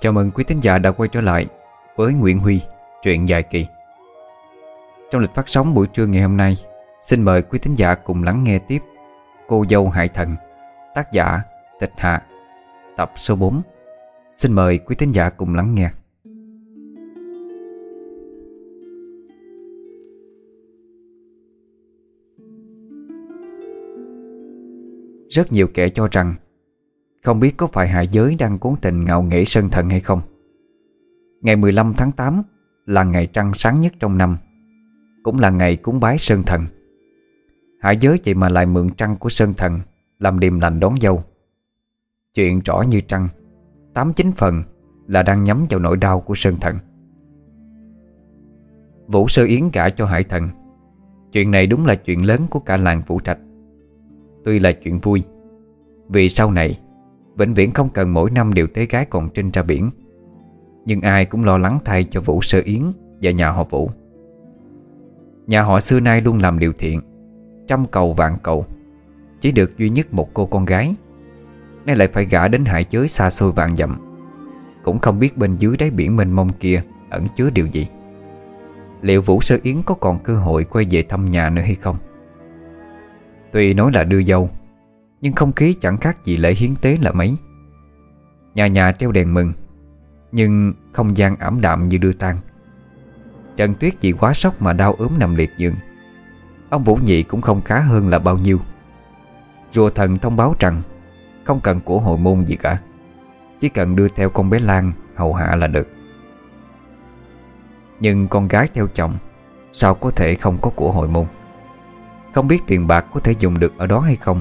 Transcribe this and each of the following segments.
Chào mừng quý thính giả đã quay trở lại với Nguyễn Huy, truyện dài kỳ. Trong lịch phát sóng buổi trưa ngày hôm nay, xin mời quý thính giả cùng lắng nghe tiếp Cô dâu hại Thần, tác giả Tịch Hạ, tập số 4. Xin mời quý thính giả cùng lắng nghe. Rất nhiều kẻ cho rằng không biết có phải hạ giới đang cố tình ngạo nghễ sân thần hay không. Ngày 15 tháng 8 là ngày trăng sáng nhất trong năm. Cũng là ngày cúng bái sơn thần. Hạ giới vậy mà lại mượn trăng của sơn thần Làm điềm lành đón dâu. Chuyện rõ như trăng, Tám chín phần là đang nhắm vào nỗi đau của sơn thần. Vũ Sơ Yến gả cho Hải Thần. Chuyện này đúng là chuyện lớn của cả làng Vũ Trạch Tuy là chuyện vui, Vì sau này Vĩnh viễn không cần mỗi năm đều tế gái còn trinh ra biển. Nhưng ai cũng lo lắng thay cho Vũ Sơ Yến Và nhà họ Vũ. Nhà họ xưa nay luôn làm điều thiện, Trăm cầu vạn cầu. Chỉ được duy nhất một cô con gái. Nay lại phải gả đến hải giới xa xôi vạn dặm. Cũng không biết bên dưới đáy biển mênh mông kia Ẩn chứa điều gì. Liệu Vũ Sơ Yến có còn cơ hội quay về thăm nhà nữa hay không? Tuy nói là đưa dâu nhưng không khí chẳng khác gì lễ hiến tế là mấy. Nhà nhà treo đèn mừng, Nhưng không gian ảm đạm như đưa tang. Trần Tuyết vì quá sốc mà đau ốm nằm liệt giường. Ông Vũ Nhị cũng không khá hơn là bao nhiêu. Rùa thần thông báo rằng Không cần của hội môn gì cả, Chỉ cần đưa theo con bé Lan hầu hạ là được. Nhưng con gái theo chồng, Sao có thể không có của hội môn? Không biết tiền bạc có thể dùng được ở đó hay không?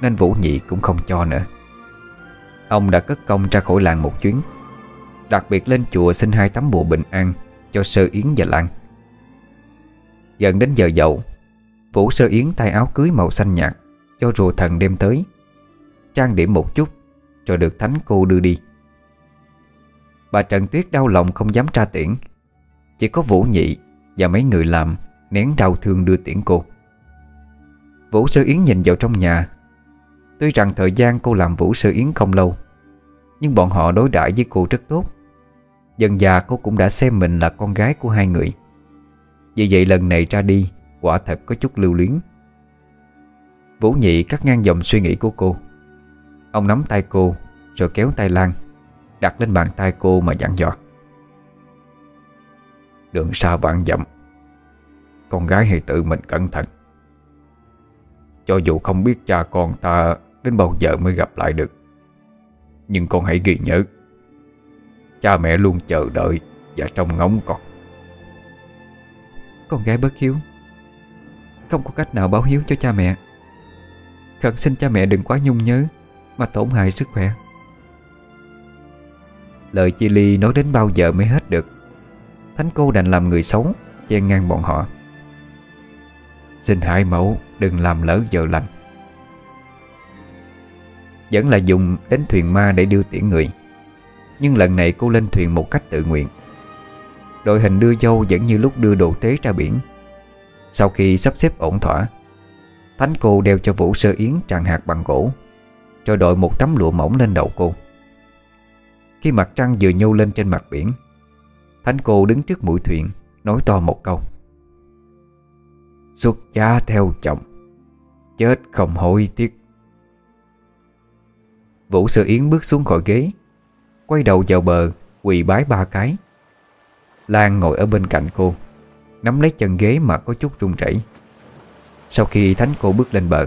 Nên Vũ Nhị cũng không cho nữa. Ông đã cất công ra khỏi làng một chuyến, Đặc biệt lên chùa xin hai tấm bùa bình an Cho Sơ Yến và Lan. Gần đến giờ dậu, Vũ Sơ Yến tay áo cưới màu xanh nhạt Cho rùa thần đem tới, Trang điểm một chút Rồi được thánh cô đưa đi. Bà Trần Tuyết đau lòng không dám tra tiễn, Chỉ có Vũ Nhị Và mấy người làm Nén đau thương đưa tiễn cô. Vũ Sơ Yến nhìn vào trong nhà Tuy rằng thời gian cô làm Vũ sư Yến không lâu, Nhưng bọn họ đối đãi với cô rất tốt. Dần già cô cũng đã xem mình là con gái của hai người. Vì vậy lần này ra đi, Quả thật có chút lưu luyến. Vũ Nhị cắt ngang dòng suy nghĩ của cô. Ông nắm tay cô, Rồi kéo tay Lan, Đặt lên bàn tay cô mà dặn dò. Đường xa vạn dặm, Con gái hãy tự mình cẩn thận. Cho dù không biết cha con ta Đến bao giờ mới gặp lại được. Nhưng con hãy ghi nhớ Cha mẹ luôn chờ đợi Và trông ngóng con. Con gái bất hiếu Không có cách nào báo hiếu cho cha mẹ. Khẩn xin cha mẹ đừng quá nhung nhớ Mà tổn hại sức khỏe. Lời chi ly nói đến bao giờ mới hết được. Thánh cô đành làm người xấu Chen ngang bọn họ Xin hải mẫu, đừng làm lỡ giờ lành. Vẫn là dùng đến thuyền ma để đưa tiễn người. Nhưng lần này cô lên thuyền một cách tự nguyện. Đội hình đưa dâu vẫn như lúc đưa đồ tế ra biển. Sau khi sắp xếp ổn thỏa, Thánh cô đeo cho Vũ Sơ Yến tràn hạt bằng gỗ, cho đội một tấm lụa mỏng lên đầu cô. Khi mặt trăng vừa nhô lên trên mặt biển, Thánh cô đứng trước mũi thuyền, Nói to một câu. Xuất gia theo chồng. Chết không hối tiếc. Vũ Sơ Yến bước xuống khỏi ghế, Quay đầu vào bờ, Quỳ bái ba cái. Lan ngồi ở bên cạnh cô, Nắm lấy chân ghế mà có chút run rẩy. Sau khi thánh cô bước lên bờ,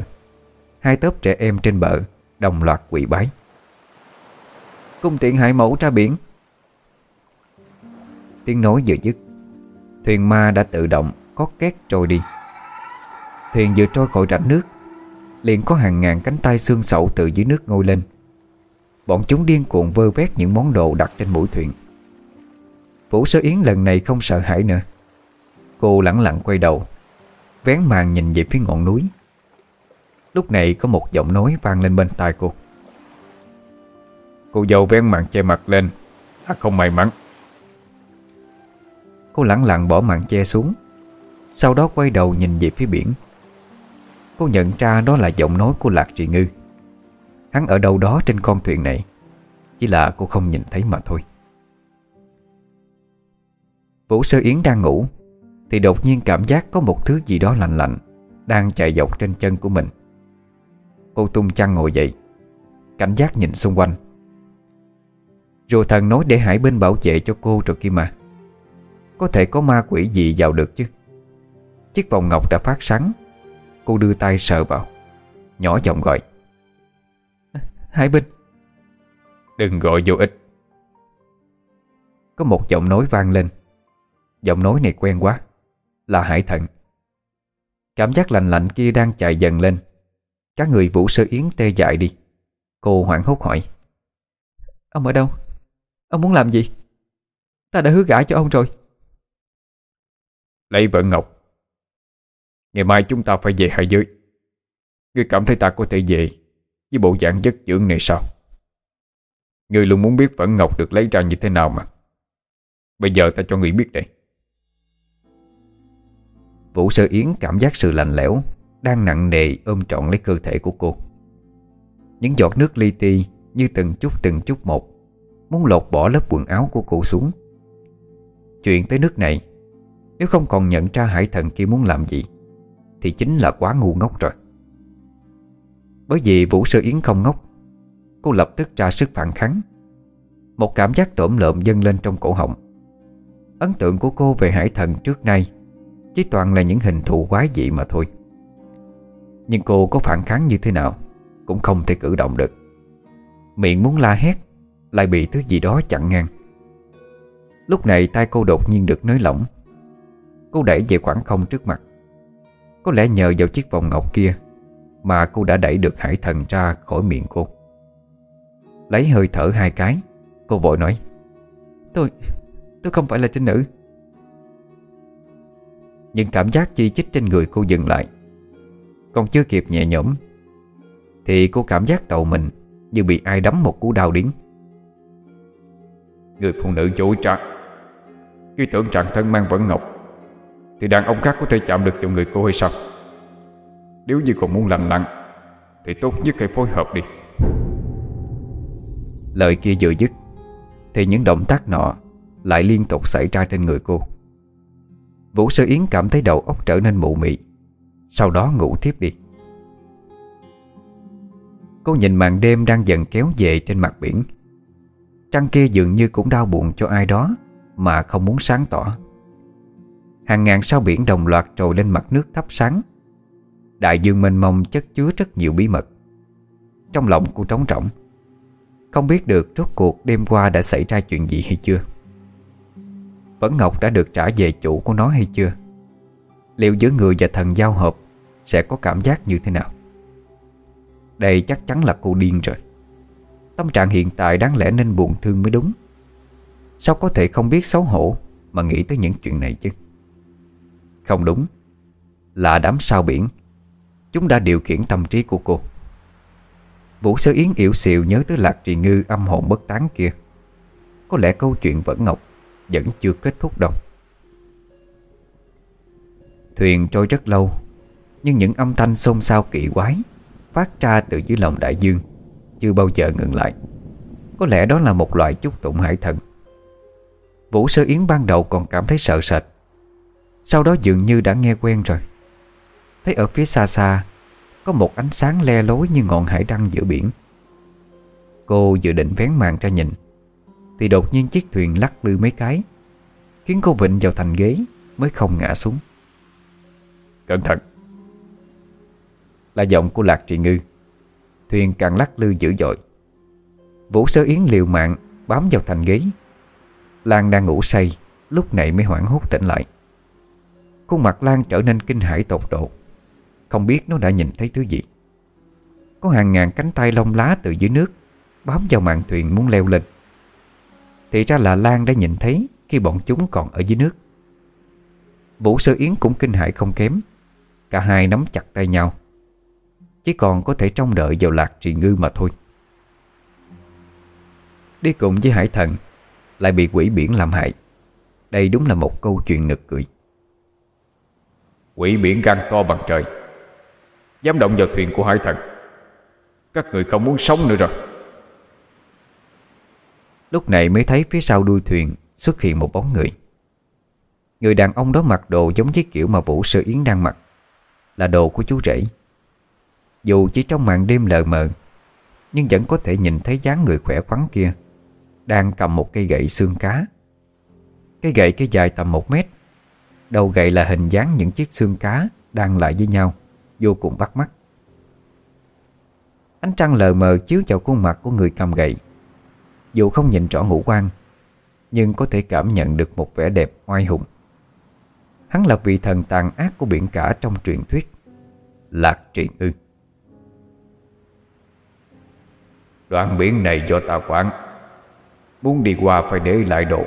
Hai tớp trẻ em trên bờ Đồng loạt quỳ bái. Cung tiện hải mẫu ra biển. Tiếng nói vừa dứt, Thuyền ma đã tự động Có két trôi đi. Thuyền vừa trôi khỏi rãnh nước. Liền có hàng ngàn cánh tay xương sẩu từ dưới nước ngôi lên. Bọn chúng điên cuồng vơ vét những món đồ đặt trên mũi thuyền. Vũ Sơ Yến lần này không sợ hãi nữa. Cô lẳng lặng quay đầu, Vén màn nhìn về phía ngọn núi. Lúc này có một giọng nói vang lên bên tai cô. Cô dâu vén màn che mặt lên À không may mắn. Cô lẳng lặng bỏ màn che xuống, Sau đó quay đầu nhìn về phía biển. Cô nhận ra đó là giọng nói của Lạc Trì Ngư. Hắn ở đâu đó trên con thuyền này, Chỉ là cô không nhìn thấy mà thôi. Vũ Sơ Yến đang ngủ, Thì đột nhiên cảm giác có một thứ gì đó lạnh lạnh Đang chạy dọc trên chân của mình. Cô tung chăn ngồi dậy, Cảnh giác nhìn xung quanh. Rồi thần nói để Hải bên bảo vệ cho cô rồi kia mà. Có thể có ma quỷ gì vào được chứ? Chiếc vòng ngọc đã phát sáng Cô đưa tay sờ vào. Nhỏ giọng gọi. Hải Binh Đừng gọi vô ích. Có một giọng nói vang lên. Giọng nói này quen quá. Là Hải Thần. Cảm giác lạnh lạnh kia đang chạy dần lên. Các người Vũ Sơ Yến tê dại đi. Cô hoảng hốt hỏi. Ông ở đâu? Ông muốn làm gì? Ta đã hứa gả cho ông rồi. Lấy vợ Ngọc Ngày mai chúng ta phải về hải giới. Ngươi cảm thấy ta có thể về Với bộ dạng chất dưỡng này sao? Ngươi luôn muốn biết Vẫn Ngọc được lấy ra như thế nào mà. Bây giờ ta cho ngươi biết đây. Vũ Sơ Yến cảm giác sự lạnh lẽo Đang nặng nề ôm trọn lấy cơ thể của cô. Những giọt nước li ti Như từng chút từng chút một Muốn lột bỏ lớp quần áo của cô xuống. Chuyện tới nước này, Nếu không còn nhận ra hải thần kia muốn làm gì thì chính là quá ngu ngốc rồi. Bởi vì Vũ Sơ Yến không ngốc, Cô lập tức ra sức phản kháng. Một cảm giác tổm lợm dâng lên trong cổ họng. Ấn tượng của cô về hải thần trước nay Chỉ toàn là những hình thù quái dị mà thôi. Nhưng cô có phản kháng như thế nào Cũng không thể cử động được. Miệng muốn la hét, Lại bị thứ gì đó chặn ngang. Lúc này tay cô đột nhiên được nới lỏng. Cô đẩy về khoảng không trước mặt. Có lẽ nhờ vào chiếc vòng ngọc kia Mà cô đã đẩy được hải thần ra khỏi miệng cô. Lấy hơi thở hai cái Cô vội nói Tôi, tôi không phải là trinh nữ. Nhưng cảm giác chi chích trên người cô dừng lại. Còn chưa kịp nhẹ nhõm Thì cô cảm giác đầu mình Như bị ai đấm một cú đau điếng. Người phụ nữ dối trạng Cứ tưởng trạng thân mang vẫn ngọc thì đàn ông khác có thể chạm được vào người cô hay sao? Nếu như còn muốn lành lặn Thì tốt nhất hãy phối hợp đi. Lời kia vừa dứt, Thì những động tác nọ Lại liên tục xảy ra trên người cô. Vũ Sơ Yến cảm thấy đầu óc trở nên mụ mị, Sau đó ngủ tiếp đi. Cô nhìn màn đêm đang dần kéo về trên mặt biển. Trăng kia dường như cũng đau buồn cho ai đó Mà không muốn sáng tỏ. Hàng ngàn sao biển đồng loạt trồi lên mặt nước thắp sáng. Đại dương mênh mông chất chứa rất nhiều bí mật. Trong lòng cô trống rỗng. Không biết được rốt cuộc đêm qua đã xảy ra chuyện gì hay chưa. Vẫn Ngọc đã được trả về chủ của nó hay chưa? Liệu giữa người và thần giao hợp Sẽ có cảm giác như thế nào? Đây chắc chắn là cô điên rồi. Tâm trạng hiện tại đáng lẽ nên buồn thương mới đúng. Sao có thể không biết xấu hổ Mà nghĩ tới những chuyện này chứ? Không đúng. Là đám sao biển. Chúng đã điều khiển tâm trí của cô. Vũ Sơ Yến yểu xìu nhớ tới Lạc Trì Ngư âm hồn bất tán kia. Có lẽ câu chuyện vẫn ngọc, Vẫn chưa kết thúc đâu. Thuyền trôi rất lâu, Nhưng những âm thanh xôn xao kỳ quái Phát ra từ dưới lòng đại dương Chưa bao giờ ngừng lại. Có lẽ đó là một loại chúc tụng hải thần. Vũ Sơ Yến ban đầu còn cảm thấy sợ sệt sau đó dường như đã nghe quen rồi. Thấy ở phía xa xa, Có một ánh sáng le lối như ngọn hải đăng giữa biển. Cô dự định vén màn ra nhìn, Thì đột nhiên chiếc thuyền lắc lư mấy cái, Khiến cô vịnh vào thành ghế, Mới không ngã xuống. Cẩn thận! Là giọng của Lạc Trị Ngư. Thuyền càng lắc lư dữ dội. Vũ Sơ Yến liều mạng Bám vào thành ghế. Lan đang ngủ say, Lúc này mới hoảng hốt tỉnh lại. Khuôn mặt Lan trở nên kinh hãi tột độ. Không biết nó đã nhìn thấy thứ gì. Có hàng ngàn cánh tay lông lá từ dưới nước Bám vào mạn thuyền muốn leo lên. Thì ra là Lan đã nhìn thấy Khi bọn chúng còn ở dưới nước. Vũ Sơ Yến cũng kinh hãi không kém. Cả hai nắm chặt tay nhau. Chỉ còn có thể trông đợi vào lạc trì ngư mà thôi. Đi cùng với hải thần Lại bị quỷ biển làm hại. Đây đúng là một câu chuyện nực cười. Quỷ biển gan to bằng trời. Dám động vào thuyền của hải thần. Các người không muốn sống nữa rồi. Lúc này mới thấy phía sau đuôi thuyền Xuất hiện một bóng người. Người đàn ông đó mặc đồ giống với kiểu mà Vũ Sư Yến đang mặc, Là đồ của chú rể. Dù chỉ trong màn đêm lờ mờ, Nhưng vẫn có thể nhìn thấy dáng người khỏe khoắn kia Đang cầm một cây gậy xương cá. Cây gậy cái dài tầm một mét Đầu gậy là hình dáng những chiếc xương cá Đang lại với nhau. Vô cùng bắt mắt. Ánh trăng lờ mờ chiếu vào khuôn mặt của người cầm gậy. Dù không nhìn rõ ngũ quan, Nhưng có thể cảm nhận được một vẻ đẹp oai hùng. Hắn là vị thần tàn ác của biển cả trong truyền thuyết Lạc trị ư Đoạn biển này do ta quản. Muốn đi qua phải để lại đồ.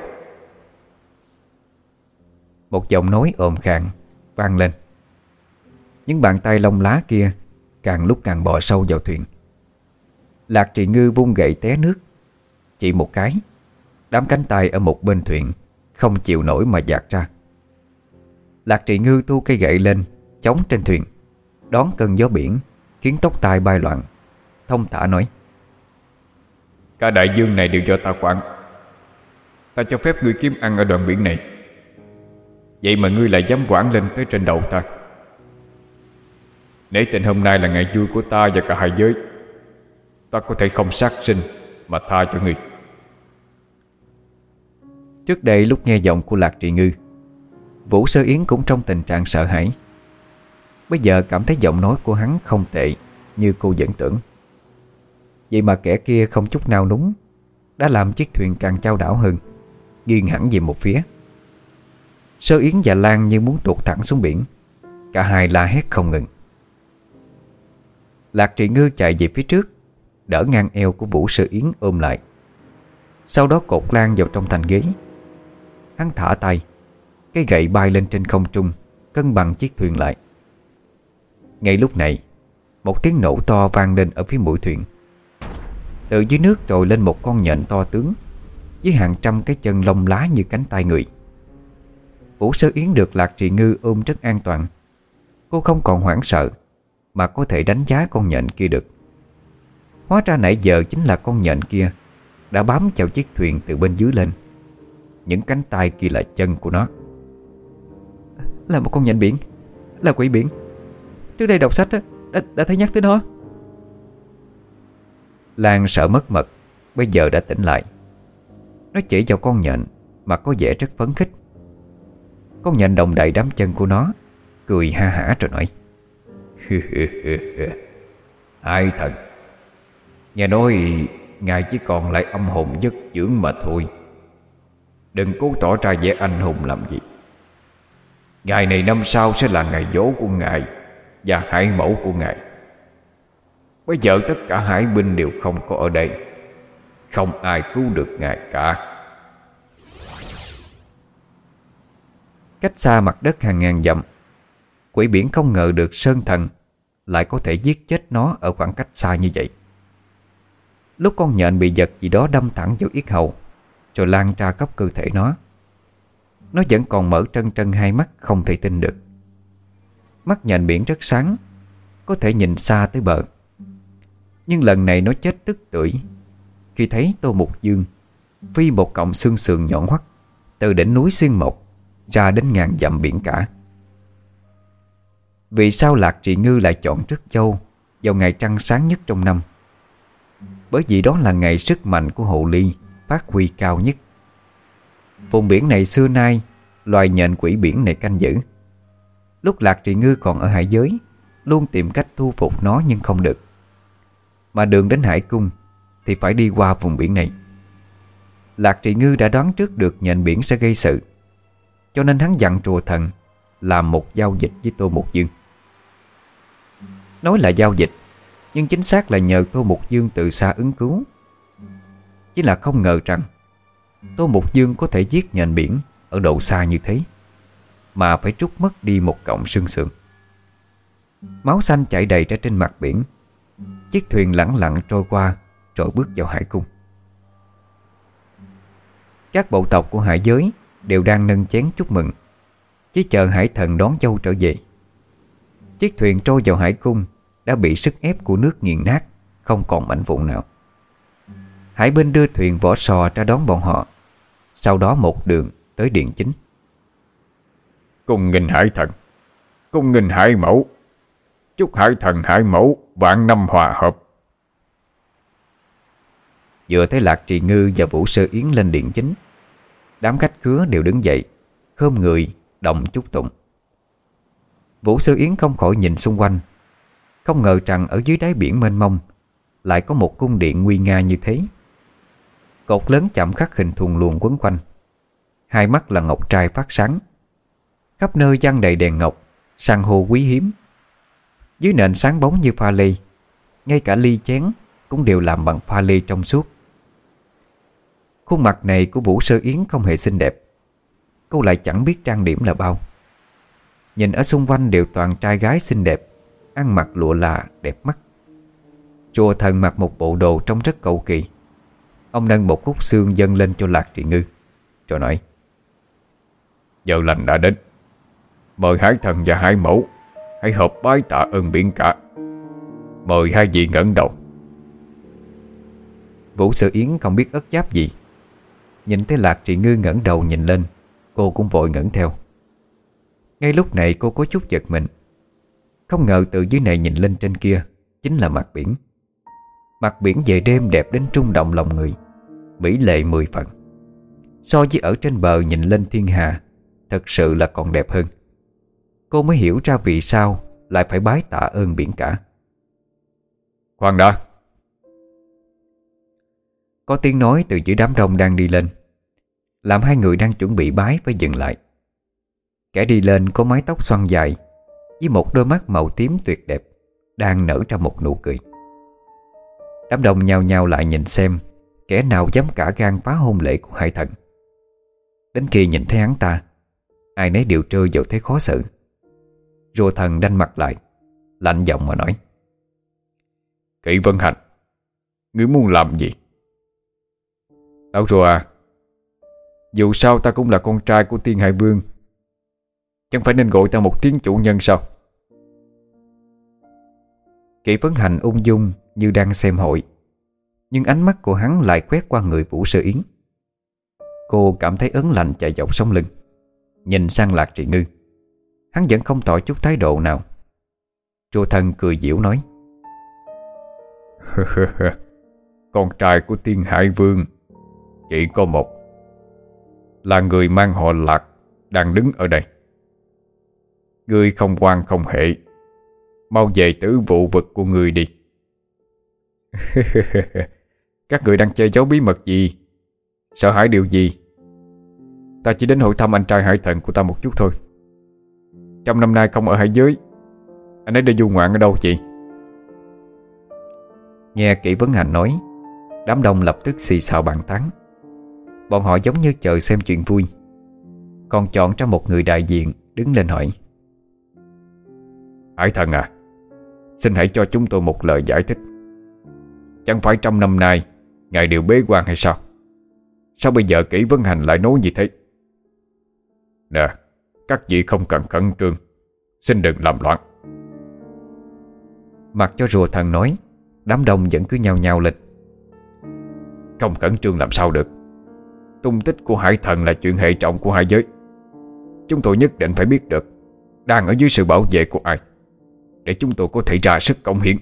Một giọng nói ồm khàn vang lên. Những bàn tay lông lá kia Càng lúc càng bò sâu vào thuyền. Lạc trị ngư vung gậy té nước. Chỉ một cái, Đám cánh tay ở một bên thuyền Không chịu nổi mà dạt ra. Lạc trị ngư thu cây gậy lên, Chống trên thuyền, Đón cơn gió biển, Khiến tóc tai bay loạn. Thông thả nói, Cả đại dương này đều do ta quản. Ta cho phép người kiếm ăn ở đoạn biển này. Vậy mà ngươi lại dám quản lên tới trên đầu ta. Nể tình hôm nay là ngày vui của ta và cả hai giới, Ta có thể không sát sinh Mà tha cho ngươi. Trước đây lúc nghe giọng của Lạc Trị Ngư, Vũ Sơ Yến cũng trong tình trạng sợ hãi. Bây giờ cảm thấy giọng nói của hắn không tệ Như cô dẫn tưởng. Vậy mà kẻ kia không chút nào núng, Đã làm chiếc thuyền càng trao đảo hơn, Nghiêng hẳn về một phía. Sơ Yến và Lan như muốn tuột thẳng xuống biển. Cả hai la hét không ngừng. Lạc trị ngư chạy về phía trước, Đỡ ngang eo của Vũ Sơ Yến ôm lại. Sau đó cột Lan vào trong thành ghế. Hắn thả tay, Cái gậy bay lên trên không trung, Cân bằng chiếc thuyền lại. Ngay lúc này, Một tiếng nổ to vang lên ở phía mũi thuyền. Từ dưới nước trồi lên một con nhện to tướng, Với hàng trăm cái chân lông lá như cánh tay người. Vũ Sơ Yến được Lạc Trị Ngư ôm rất an toàn. Cô không còn hoảng sợ Mà có thể đánh giá con nhện kia được. Hóa ra nãy giờ chính là con nhện kia Đã bám vào chiếc thuyền từ bên dưới lên. Những cánh tay kia là chân của nó. Là một con nhện biển Là quỷ biển. Trước đây đọc sách đã, đã thấy nhắc tới nó. Lan sợ mất mật Bây giờ đã tỉnh lại. Nó chỉ vào con nhện Mà có vẻ rất phấn khích. Con nhện đồng đầy đám chân của nó. Cười ha hả rồi nói. Hai thần? Nghe nói, Ngài chỉ còn lại âm hồn giấc dưỡng mà thôi. Đừng cố tỏ ra vẻ anh hùng làm gì. Ngày này năm sau sẽ là ngày dỗ của Ngài Và hải mẫu của Ngài. Bây giờ tất cả hải binh đều không có ở đây. Không ai cứu được Ngài cả. Cách xa mặt đất hàng ngàn dặm, Quỷ biển không ngờ được Sơn Thần Lại có thể giết chết nó ở khoảng cách xa như vậy. Lúc con nhện bị giật gì đó đâm thẳng vào yết hầu, Rồi lan ra khắp cơ thể nó. Nó vẫn còn mở trân trân hai mắt không thể tin được. Mắt nhện biển rất sáng, Có thể nhìn xa tới bờ. Nhưng lần này nó chết tức tưởi, Khi thấy Tô Mục Dương Phi một cọng xương sườn nhọn hoắt Từ đỉnh núi xuyên mộc. Ra đến ngàn dặm biển cả. Vì sao Lạc Trị Ngư lại chọn trước Châu Vào ngày trăng sáng nhất trong năm? Bởi vì đó là ngày sức mạnh của hộ ly Phát huy cao nhất. Vùng biển này xưa nay, Loài nhện quỷ biển này canh giữ. Lúc Lạc Trị Ngư còn ở hải giới, Luôn tìm cách thu phục nó nhưng không được. Mà đường đến hải cung Thì phải đi qua vùng biển này. Lạc Trị Ngư đã đoán trước được nhện biển sẽ gây sự. Cho nên hắn dặn trùa thần Làm một giao dịch với Tô Mục Dương. Nói là giao dịch, nhưng chính xác là nhờ Tô Mục Dương từ xa ứng cứu. Chỉ là không ngờ rằng Tô Mục Dương có thể giết nhện biển Ở độ xa như thế, Mà phải trút mất đi một cọng xương sườn. Máu xanh chảy đầy ra trên mặt biển, Chiếc thuyền lẳng lặng trôi qua Rồi bước vào hải cung. Các bộ tộc của hải giới Đều đang nâng chén chúc mừng. Chỉ chờ hải thần đón châu trở về. Chiếc thuyền trôi vào hải cung đã bị sức ép của nước nghiền nát, không còn mảnh vụn nào. Hải binh đưa thuyền vỏ sò ra đón bọn họ, sau đó một đường tới điện chính. Cùng nghìn hải thần Cung nghìn hải mẫu. Chúc hải thần hải mẫu Vạn năm hòa hợp. Vừa thấy Lạc Trì Ngư và Vũ Sơ Yến lên điện chính Đám khách khứa đều đứng dậy, Khơm người Động chúc tụng. Vũ sư Yến không khỏi nhìn xung quanh. Không ngờ rằng ở dưới đáy biển mênh mông, Lại có một cung điện nguy nga như thế. Cột lớn chạm khắc hình thùng luồn quấn quanh. Hai mắt là ngọc trai phát sáng. Khắp nơi giăng đầy đèn ngọc, san hô quý hiếm. Dưới nền sáng bóng như pha lê, Ngay cả ly chén Cũng đều làm bằng pha lê trong suốt. Khuôn mặt này của Vũ Sơ Yến không hề xinh đẹp. Cô lại chẳng biết trang điểm là bao. Nhìn ở xung quanh đều toàn trai gái xinh đẹp, Ăn mặc lụa là đẹp mắt. Chùa thần mặc một bộ đồ trông rất cầu kỳ. Ông nâng một khúc xương dâng lên cho Lạc Trị Ngư, Rồi nói, Giờ lành đã đến. Mời hai thần và hai mẫu, Hãy hợp bái tạ ơn biển cả. Mời hai vị ngẩng đầu. Vũ Sở Yến không biết ất giáp gì. Nhìn thấy Lạc Trị Ngư ngẩng đầu nhìn lên, Cô cũng vội ngẩng theo. Ngay lúc này cô có chút giật mình. Không ngờ từ dưới này nhìn lên trên kia, Chính là mặt biển. Mặt biển về đêm đẹp đến trung động lòng người, Mỹ lệ mười phần. So với ở trên bờ nhìn lên thiên hà, Thật sự là còn đẹp hơn. Cô mới hiểu ra vì sao Lại phải bái tạ ơn biển cả. Khoan đã có tiếng nói từ giữa đám đông đang đi lên. Làm hai người đang chuẩn bị bái phải dừng lại. Kẻ đi lên có mái tóc xoăn dài, Với một đôi mắt màu tím tuyệt đẹp, Đang nở ra một nụ cười. Đám đông nhao nhao lại nhìn xem, Kẻ nào dám cả gan phá hôn lễ của hải thần. Đến khi nhìn thấy hắn ta, Ai nấy đều trơ vào thế khó xử. Rùa thần đanh mặt lại, Lạnh giọng mà nói Kỵ Vân Hành, Ngươi muốn làm gì? Lão rùa, à Dù sao ta cũng là con trai của tiên hải vương. Chẳng phải nên gọi ta một tiếng chủ nhân sao? Kỷ Vấn Hành ung dung như đang xem hội Nhưng ánh mắt của hắn lại quét qua người Vũ Sơ Yến. Cô cảm thấy ớn lạnh chạy dọc sống lưng Nhìn sang Lạc Trị Ngư. Hắn vẫn không tỏ chút thái độ nào. Chùa thần cười diễu nói Con trai của tiên hải vương chỉ có một. Là người mang họ lạc Đang đứng ở đây. Ngươi không quan không hệ. Mau về tử vụ vực của người đi. Các người đang che giấu bí mật gì? Sợ hãi điều gì? Ta chỉ đến hội thăm anh trai hải thần của ta một chút thôi. Trong năm nay không ở hải giới. Anh ấy đi du ngoạn ở đâu chị? Nghe kỹ vấn hành nói, Đám đông lập tức xì xào bàn tán. Bọn họ giống như chờ xem chuyện vui. Còn chọn ra một người đại diện Đứng lên hỏi. Hải thần à Xin hãy cho chúng tôi một lời giải thích. Chẳng phải trong năm nay Ngài đều bế quan hay sao? Sao bây giờ kỹ vấn hành lại nói như thế? Nè Các vị không cần khẩn trương Xin đừng làm loạn. Mặc cho rùa thần nói Đám đông vẫn cứ nhao nhao lên Không khẩn trương làm sao được Tung tích của hải thần là chuyện hệ trọng của hai giới. Chúng tôi nhất định phải biết được Đang ở dưới sự bảo vệ của ai, Để chúng tôi có thể ra sức công hiến.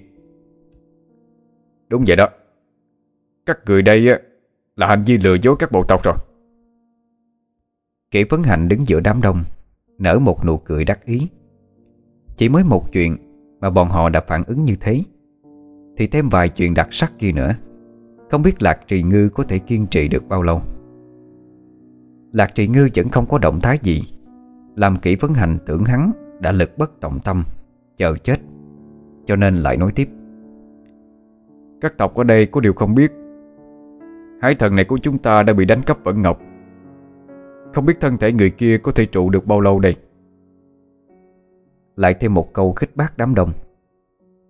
Đúng vậy đó. Các người đây là hành vi lừa dối các bộ tộc rồi. Kỷ Vấn Hạnh đứng giữa đám đông, Nở một nụ cười đắc ý. Chỉ mới một chuyện Mà bọn họ đã phản ứng như thế, Thì thêm vài chuyện đặc sắc kia nữa. Không biết Lạc Trì Ngư có thể kiên trì được bao lâu. Lạc Trị Ngư vẫn không có động thái gì. Làm kỹ vấn hành tưởng hắn Đã lực bất tòng tâm, Chờ chết. Cho nên lại nói tiếp. Các tộc ở đây có điều không biết. Hải thần này của chúng ta đã bị đánh cắp vẫn ngọc. Không biết thân thể người kia có thể trụ được bao lâu đây? Lại thêm một câu khích bác đám đông.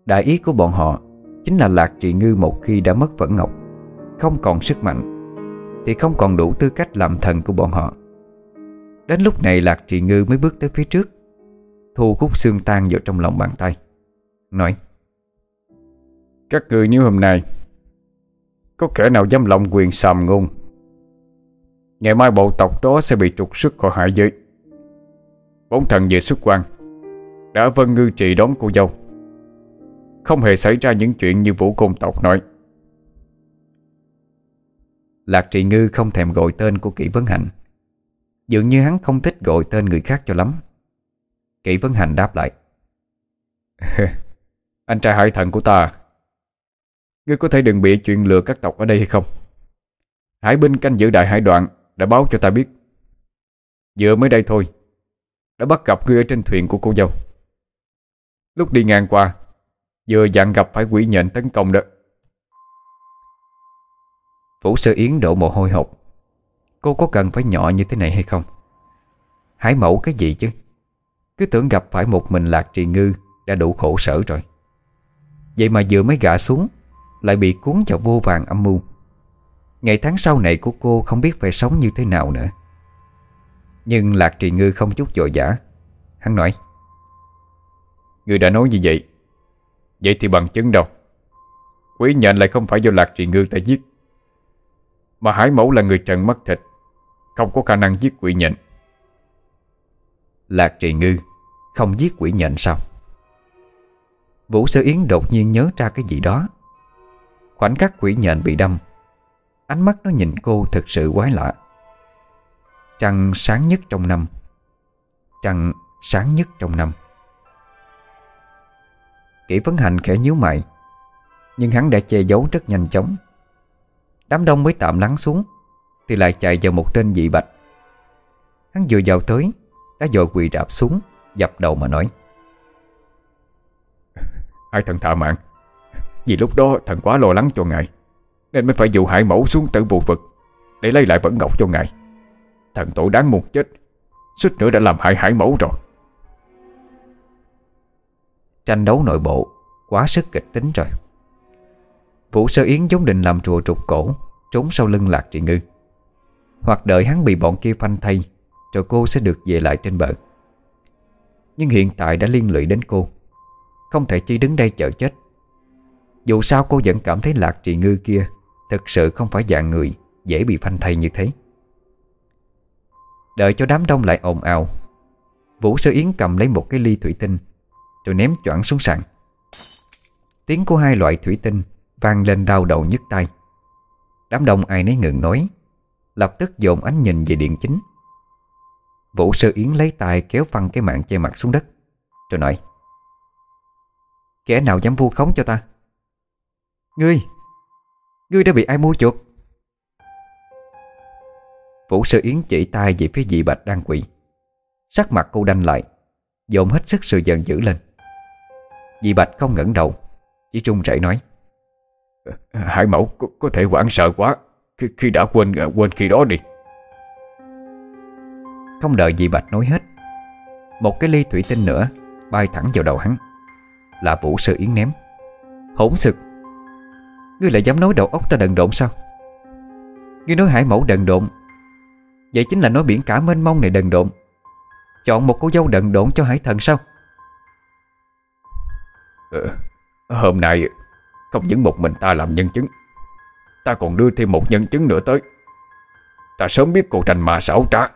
Đại ý của bọn họ Chính là Lạc Trị Ngư một khi đã mất vẫn ngọc, Không còn sức mạnh. Thì không còn đủ tư cách làm thần của bọn họ. Đến lúc này Lạc Trị Ngư mới bước tới phía trước, Thu khúc xương tan vào trong lòng bàn tay, Nói, Các người nếu hôm nay Có kẻ nào dám lòng quyền sàm ngôn Ngày mai bộ tộc đó sẽ bị trục xuất khỏi hải giới. Bốn thần về xuất quan, Đã vân ngư trị đón cô dâu. Không hề xảy ra những chuyện như vũ côn tộc nói. Lạc Trị ngư không thèm gọi tên của Kỷ vấn hạnh. Dường như hắn không thích gọi tên người khác cho lắm. Kỷ vấn hành đáp lại. Anh trai hải thần của ta, Ngươi có thể đừng bị chuyện lừa các tộc ở đây hay không? Hải binh canh giữ đại hải đoạn Đã báo cho ta biết. Vừa mới đây thôi, Đã bắt gặp ngươi ở trên thuyền của cô dâu. Lúc đi ngang qua, Vừa dặn gặp phải quỷ nhện tấn công đó. Vũ Sơ Yến đổ mồ hôi hột. Cô có cần phải nhỏ như thế này hay không? Hải mẫu cái gì chứ? Cứ tưởng gặp phải một mình lạc trì ngư Đã đủ khổ sở rồi. Vậy mà vừa mới gã xuống, Lại bị cuốn vào vô vàng âm mưu Ngày tháng sau này của cô không biết phải sống như thế nào nữa. Nhưng Lạc Trì Ngư không chút dội dã. Hắn nói, Người đã nói như vậy Vậy thì bằng chứng đâu? Quý nhận lại không phải do Lạc Trì Ngư ta giết. Mà Hải Mẫu là người trần mất thịt, Không có khả năng giết quỷ nhện. Lạc Trì Ngư, Không giết quỷ nhện sao? Vũ Sơ Yến đột nhiên nhớ ra cái gì đó. Khoảnh khắc quỷ nhện bị đâm, Ánh mắt nó nhìn cô thật sự quái lạ. Trăng sáng nhất trong năm. Trăng sáng nhất trong năm. Kỷ vấn hành khẽ nhíu mày, Nhưng hắn đã che giấu rất nhanh chóng. Đám đông mới tạm lắng xuống Thì lại chạy vào một tên dị bạch. Hắn vừa vào tới Đã dội quỳ rạp xuống Dập đầu mà nói. Hai thần thạ mạng? Vì lúc đó thần quá lo lắng cho ngài Nên mới phải dụ hải mẫu xuống tử vụ vực Để lấy lại vẫn ngọc cho ngài. Thần tội đáng muôn chết Suýt nữa đã làm hại hải mẫu rồi. Tranh đấu nội bộ Quá sức kịch tính rồi Vũ Sơ Yến giống định làm rùa trục cổ, Trốn sau lưng Lạc Trị Ngư. Hoặc đợi hắn bị bọn kia phanh thay, Rồi cô sẽ được về lại trên bờ. Nhưng hiện tại đã liên lụy đến cô, Không thể chỉ đứng đây chờ chết. Dù sao cô vẫn cảm thấy Lạc Trị Ngư kia Thực sự không phải dạng người Dễ bị phanh thay như thế. Đợi cho đám đông lại ồn ào, Vũ Sơ Yến cầm lấy một cái ly thủy tinh, Rồi ném choảng xuống sàn. Tiếng của hai loại thủy tinh Vang lên đau đầu nhức tay Đám đông ai nấy ngừng nói, Lập tức dồn ánh nhìn về điện chính. Vũ Sơ Yến lấy tay kéo phăng cái mạng che mặt xuống đất, Rồi nói, Kẻ nào dám vu khống cho ta? Ngươi Ngươi đã bị ai mua chuột Vũ Sơ Yến chỉ tay về phía dị bạch đang quỳ. Sắc mặt cô đanh lại, Dồn hết sức sự giận dữ lên. Dị bạch không ngẩng đầu, Chỉ trung rẩy nói Hải mẫu có, có thể hoảng sợ quá. Khi, khi đã quên quên khi đó đi. Không đợi dị bạch nói hết Một cái ly thủy tinh nữa Bay thẳng vào đầu hắn. Là Vũ Sơ Yến ném. Hỗn sực Ngươi lại dám nói đầu óc ta đần độn sao? Ngươi nói hải mẫu đần độn Vậy chính là nói biển cả mênh mông này đần độn. Chọn một cô dâu đần độn cho hải thần sao? Ừ, Hôm nay không những một mình ta làm nhân chứng, Ta còn đưa thêm một nhân chứng nữa tới. Ta sớm biết cô tranh mà xảo trá.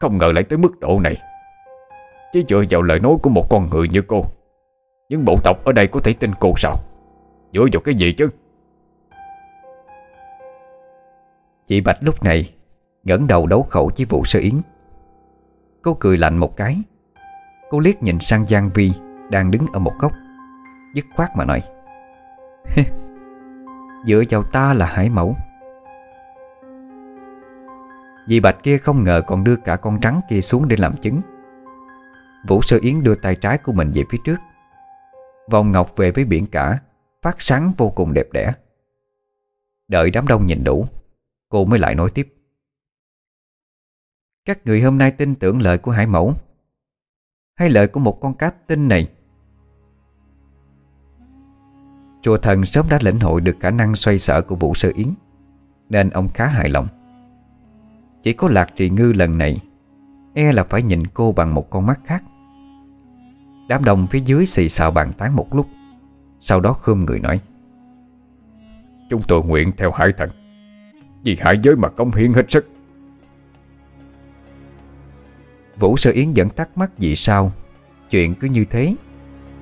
Không ngờ lại tới mức độ này. Chỉ dựa vào lời nói của một con người như cô, Những bộ tộc ở đây có thể tin cô sao? Dựa vào cái gì chứ? Chị Bạch lúc này ngẩng đầu đấu khẩu với vụ sơ yến. Cô cười lạnh một cái. Cô liếc nhìn sang Giang Vi Đang đứng ở một góc, Dứt khoát mà nói Dựa vào ta là hải mẫu. Dì Bạch kia không ngờ còn đưa cả con trắng kia xuống để làm chứng. Vũ Sơ Yến đưa tay trái của mình về phía trước. Vòng ngọc về với biển cả, Phát sáng vô cùng đẹp đẽ. Đợi đám đông nhìn đủ, Cô mới lại nói tiếp. Các người hôm nay tin tưởng lời của Hải Mẫu Hay lời của một con cá tinh này Chùa thần sớm đã lĩnh hội được khả năng xoay sở của Vũ Sơ Yến Nên ông khá hài lòng. Chỉ có Lạc Trì Ngư lần này E là phải nhìn cô bằng một con mắt khác. Đám đông phía dưới xì xào bàn tán một lúc Sau đó khơm người nói Chúng tôi nguyện theo hải thần Vì hải giới mà công hiến hết sức. Vũ Sơ Yến vẫn thắc mắc vì sao Chuyện cứ như thế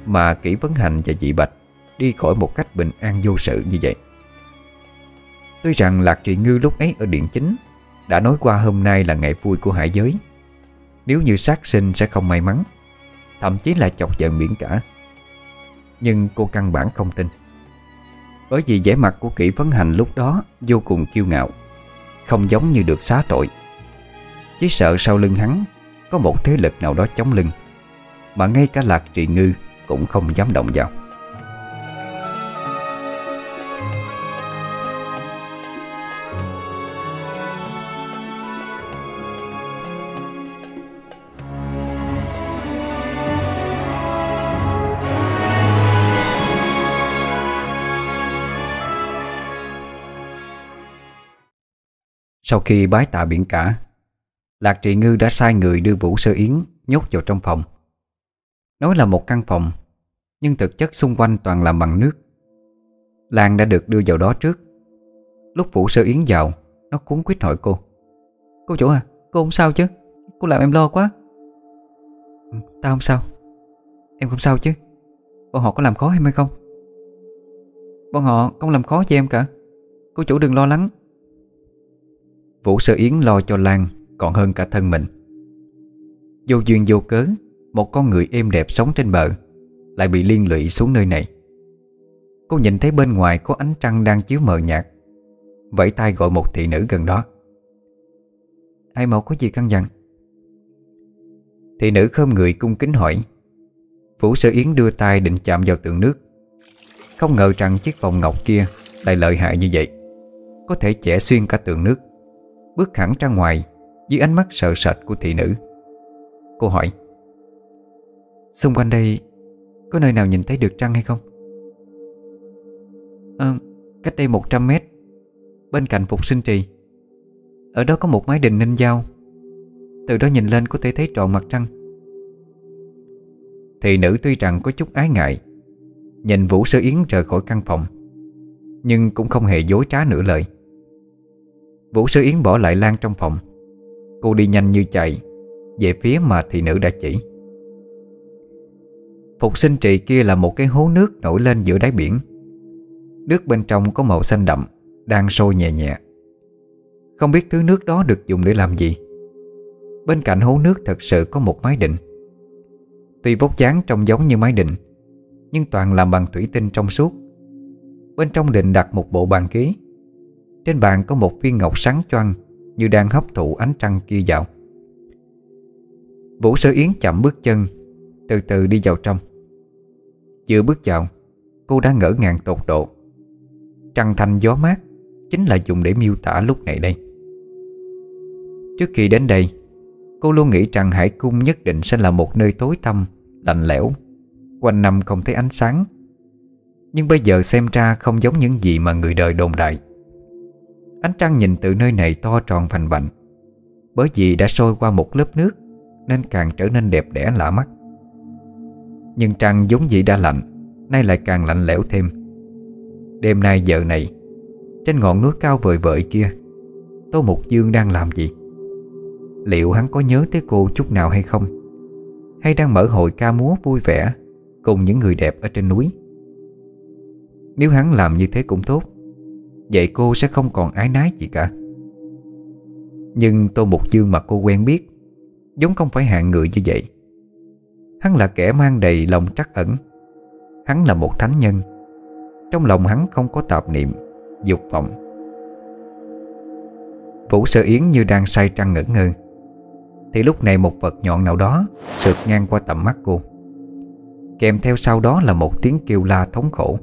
Mà kỹ vấn hành và dị bạch Đi khỏi một cách bình an vô sự như vậy. Tuy rằng Lạc Trì Ngư lúc ấy ở điện chính, Đã nói qua hôm nay là ngày vui của hải giới. Nếu như sát sinh sẽ không may mắn, Thậm chí là chọc giận biển cả. Nhưng cô căn bản không tin. Bởi vì vẻ mặt của kỹ vấn hành lúc đó Vô cùng kiêu ngạo, Không giống như được xá tội. Chỉ sợ sau lưng hắn Có một thế lực nào đó chống lưng, Mà ngay cả Lạc Trì Ngư Cũng không dám động vào. Sau khi bái tạ biển cả Lạc Trị Ngư đã sai người đưa Vũ Sơ Yến nhốt vào trong phòng. Nói là một căn phòng Nhưng thực chất xung quanh toàn là bằng nước. Lan đã được đưa vào đó trước. Lúc Vũ Sơ Yến vào Nó cuốn quýt hỏi cô. Cô chủ à, cô không sao chứ? Cô làm em lo quá. Tao không sao. Em không sao chứ? Bọn họ có làm khó em hay không? Bọn họ không làm khó cho em cả. Cô chủ đừng lo lắng. Vũ Sơ Yến lo cho Lan, Còn hơn cả thân mình. Vô duyên vô cớ, Một con người êm đẹp sống trên bờ Lại bị liên lụy xuống nơi này. Cô nhìn thấy bên ngoài có ánh trăng đang chiếu mờ nhạt. Vẫy tay gọi một thị nữ gần đó. Ai mẫu có gì căn dặn? Thị nữ khom người cung kính hỏi. Vũ Sơ Yến đưa tay định chạm vào tượng nước. Không ngờ rằng chiếc vòng ngọc kia Lại lợi hại như vậy. Có thể chẻ xuyên cả tượng nước. Bước hẳn ra ngoài Dưới ánh mắt sợ sệt của thị nữ. Cô hỏi Xung quanh đây Có nơi nào nhìn thấy được trăng hay không? À, Cách đây 100 mét Bên cạnh phục sinh trì. Ở đó có một mái đình ninh giao. Từ đó nhìn lên có thể thấy trọn mặt trăng. Thị nữ tuy rằng có chút ái ngại Nhìn Vũ Sơ Yến rời khỏi căn phòng Nhưng cũng không hề dối trá nửa lời. Vũ Sư Yến bỏ lại Lan trong phòng. Cô đi nhanh như chạy, Về phía mà thị nữ đã chỉ. Phục sinh trì kia là một cái hố nước nổi lên giữa đáy biển. Nước bên trong có màu xanh đậm, Đang sôi nhẹ nhẹ. Không biết thứ nước đó được dùng để làm gì. Bên cạnh hố nước thật sự có một mái đình Tuy vóc dáng trông giống như mái đình Nhưng toàn làm bằng thủy tinh trong suốt. Bên trong đình đặt một bộ bàn ghế trên bàn có một viên ngọc sáng choang Như đang hấp thụ ánh trăng kia vào. Vũ Sơ Yến chậm bước chân, Từ từ đi vào trong. Vừa bước vào, Cô đã ngỡ ngàng tột độ. Trăng thanh gió mát Chính là dùng để miêu tả lúc này đây. Trước khi đến đây, Cô luôn nghĩ rằng Hải Cung nhất định sẽ là một nơi tối tăm, Lạnh lẽo, Quanh năm không thấy ánh sáng. Nhưng bây giờ xem ra không giống những gì mà người đời đồn đại. Ánh trăng nhìn từ nơi này to tròn vành vạnh Bởi vì đã sôi qua một lớp nước, Nên càng trở nên đẹp đẽ lạ mắt. Nhưng trăng giống dị đã lạnh, Nay lại càng lạnh lẽo thêm. Đêm nay giờ này, Trên ngọn núi cao vời vợi kia, Tô Mục Dương đang làm gì? Liệu hắn có nhớ tới cô chút nào hay không? Hay đang mở hội ca múa vui vẻ Cùng những người đẹp ở trên núi? Nếu hắn làm như thế cũng tốt Vậy cô sẽ không còn ái nái gì cả. Nhưng Tô Mục Dương mà cô quen biết, Giống không phải hạng người như vậy. Hắn là kẻ mang đầy lòng trắc ẩn. Hắn là một thánh nhân. Trong lòng hắn không có tạp niệm, Dục vọng. Vũ Sơ Yến như đang say trăng ngẩn ngơ. Thì lúc này một vật nhọn nào đó Sượt ngang qua tầm mắt cô. Kèm theo sau đó là một tiếng kêu la thống khổ.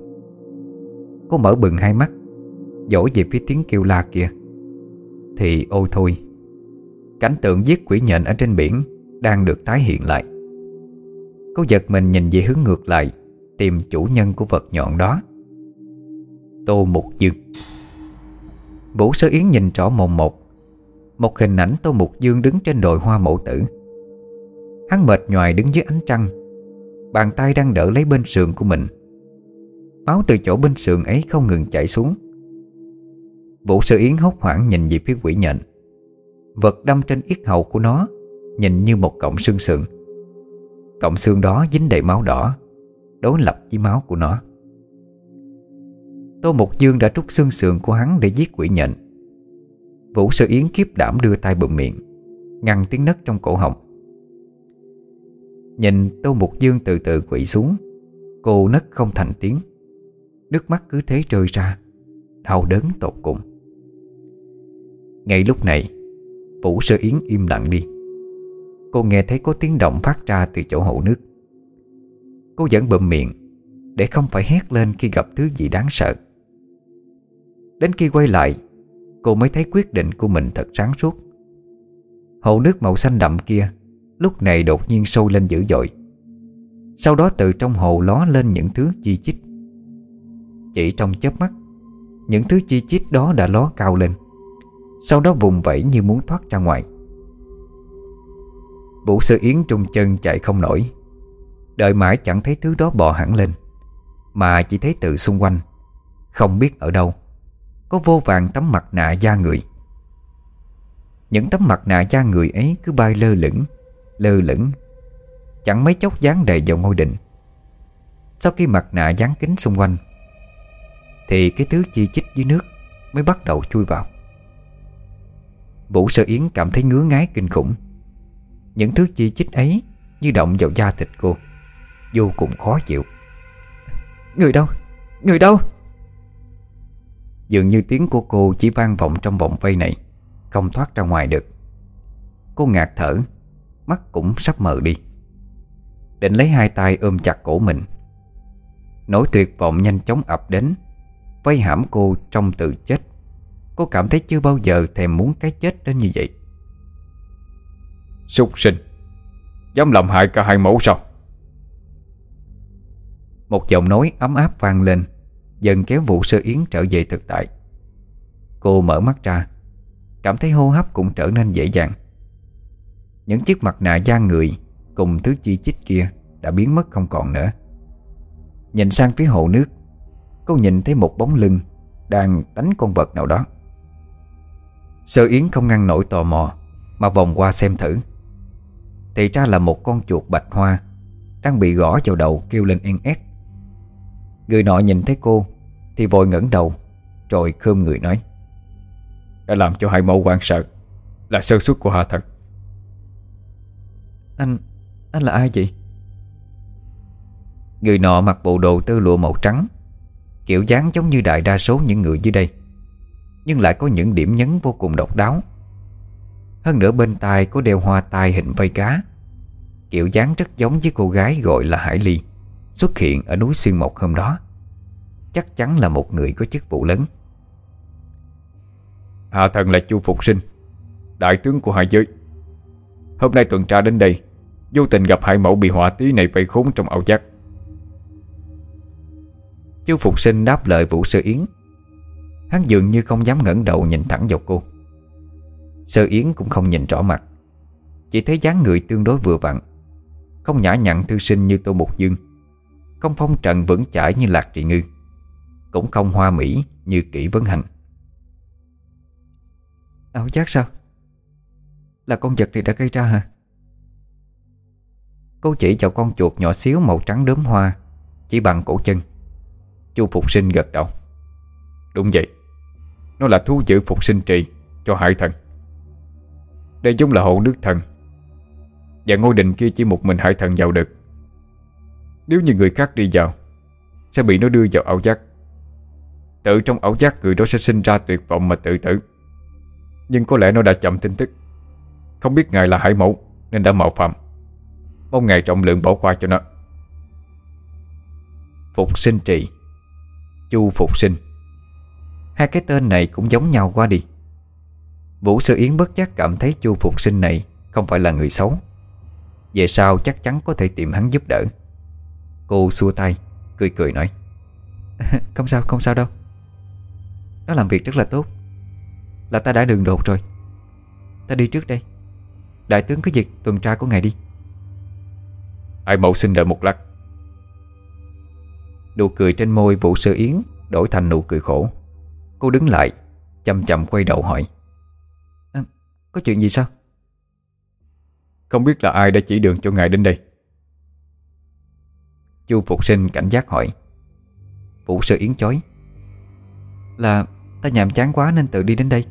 Cô mở bừng hai mắt Dỗ về phía tiếng kêu la kia. Thì ôi thôi, Cảnh tượng giết quỷ nhện ở trên biển Đang được tái hiện lại. Cô giật mình nhìn về hướng ngược lại, Tìm chủ nhân của vật nhọn đó. Tô Mục Dương. Vũ Sơ Yến nhìn rõ mồm một Một hình ảnh Tô Mục Dương đứng trên đồi hoa mẫu tử. Hắn mệt nhoài đứng dưới ánh trăng, Bàn tay đang đỡ lấy bên sườn của mình. Máu từ chỗ bên sườn ấy không ngừng chảy xuống. Vũ Sư Yến hốt hoảng nhìn về phía quỷ nhện. Vật đâm trên yết hầu của nó Nhìn như một cọng xương sườn. Cọng xương đó dính đầy máu đỏ, Đối lập với máu của nó. Tô Mục Dương đã trút xương sườn của hắn để giết quỷ nhện. Vũ Sơ Yến kiếp đảm đưa tay bụm miệng, Ngăn tiếng nấc trong cổ họng. Nhìn Tô Mục Dương từ từ quỵ xuống, Cô nấc không thành tiếng. Nước mắt cứ thế rơi ra, Đau đớn tột cùng. Ngay lúc này, Vũ Sơ Yến im lặng đi. Cô nghe thấy có tiếng động phát ra từ chỗ hậu nước. Cô vẫn bụm miệng Để không phải hét lên khi gặp thứ gì đáng sợ. Đến khi quay lại, Cô mới thấy quyết định của mình thật sáng suốt. Hồ nước màu xanh đậm kia Lúc này đột nhiên sôi lên dữ dội. Sau đó từ trong hồ ló lên những thứ chi chít. Chỉ trong chớp mắt, Những thứ chi chít đó đã ló cao lên. Sau đó vùng vẫy như muốn thoát ra ngoài. Vũ sư Yến trung chân chạy không nổi. Đợi mãi chẳng thấy thứ đó bò hẳn lên, Mà chỉ thấy tự xung quanh, Không biết ở đâu, Có vô vàng tấm mặt nạ da người. Những tấm mặt nạ da người ấy cứ bay lơ lửng Lơ lửng, Chẳng mấy chốc dán đầy vào ngôi định. Sau khi mặt nạ dán kính xung quanh, Thì cái thứ chi chích dưới nước Mới bắt đầu chui vào. Vũ Sơ Yến cảm thấy ngứa ngái kinh khủng. Những thứ chi chích ấy Như động vào da thịt cô, Vô cùng khó chịu. Người đâu? Người đâu? Dường như tiếng của cô chỉ vang vọng trong vòng vây này, Không thoát ra ngoài được. Cô ngạt thở, Mắt cũng sắp mờ đi. Định lấy hai tay ôm chặt cổ mình. Nỗi tuyệt vọng nhanh chóng ập đến, Vây hãm cô trong tự chết. Cô cảm thấy chưa bao giờ thèm muốn cái chết đến như vậy. Súc sinh Dám làm hại cả hai mẫu sao? Một giọng nói ấm áp vang lên Dần kéo vụ sơ yến trở về thực tại. Cô mở mắt ra Cảm thấy hô hấp cũng trở nên dễ dàng. Những chiếc mặt nạ da người Cùng thứ chi chít kia Đã biến mất không còn nữa. Nhìn sang phía hồ nước Cô nhìn thấy một bóng lưng Đang đánh con vật nào đó Sơ Yến không ngăn nổi tò mò Mà vòng qua xem thử. Thì ra là một con chuột bạch hoa Đang bị gõ vào đầu kêu lên en ét. Người nọ nhìn thấy cô Thì vội ngẩng đầu Rồi khơm người nói Đã làm cho hai mẫu quan sợ Là sơ suất của Hà Thần Anh, anh là ai vậy? Người nọ mặc bộ đồ tơ lụa màu trắng Kiểu dáng giống như đại đa số những người dưới đây Nhưng lại có những điểm nhấn vô cùng độc đáo. Hơn nữa bên tai có đeo hoa tai hình vây cá. Kiểu dáng rất giống với cô gái gọi là Hải Ly Xuất hiện ở núi Xuyên Mộc hôm đó. Chắc chắn là một người có chức vụ lớn. Hạ thần là chu Phục Sinh Đại tướng của hai giới. Hôm nay tuần tra đến đây Vô tình gặp hai mẫu bị họa tí này vây khốn trong ảo giác. Chu Phục Sinh đáp lời Vũ Sơ Yến Hắn dường như không dám ngẩng đầu nhìn thẳng vào cô. Sơ Yến cũng không nhìn rõ mặt. Chỉ thấy dáng người tương đối vừa vặn, Không nhã nhặn thư sinh như Tô Mục Dương. Không phong trần vững chãi như Lạc Trị Ngư, Cũng không hoa mỹ như Kỷ Vấn Hành. Ảo giác sao? Là con vật này đã gây ra hả? Cô chỉ vào con chuột nhỏ xíu màu trắng đốm hoa, Chỉ bằng cổ chân. Chu Phục Sinh gật đầu. Đúng vậy. Nó là thú giữ phục sinh trì cho hải thần. Đây giống là hộ nước thần. Và ngôi đình kia chỉ một mình hải thần vào được. Nếu như người khác đi vào, Sẽ bị nó đưa vào ảo giác. Tự trong ảo giác người đó sẽ sinh ra tuyệt vọng mà tự tử. Nhưng có lẽ nó đã chậm tin tức. Không biết ngài là hải mẫu, Nên đã mạo phạm. Mong ngài trọng lượng bỏ qua cho nó. Phục sinh trì. Chu Phục Sinh. Hai cái tên này cũng giống nhau quá đi. Vũ Sư Yến bất giác cảm thấy Chu Phục Sinh này Không phải là người xấu. Về sau chắc chắn có thể tìm hắn giúp đỡ. Cô xua tay Cười cười nói Không sao, không sao đâu. Nó làm việc rất là tốt. Là ta đã đường đột rồi. Ta đi trước đây. Đại tướng cứ việc tuần tra của ngài đi. Ai mẫu xin đợi một lát. Nụ cười trên môi Vũ Sơ Yến Đổi thành nụ cười khổ Cô đứng lại Chậm chậm quay đầu hỏi. À, Có chuyện gì sao? Không biết là ai đã chỉ đường cho ngài đến đây. Chu Phục Sinh cảnh giác hỏi. Vũ Sư Yến chối Là ta nhàm chán quá nên tự đi đến đây.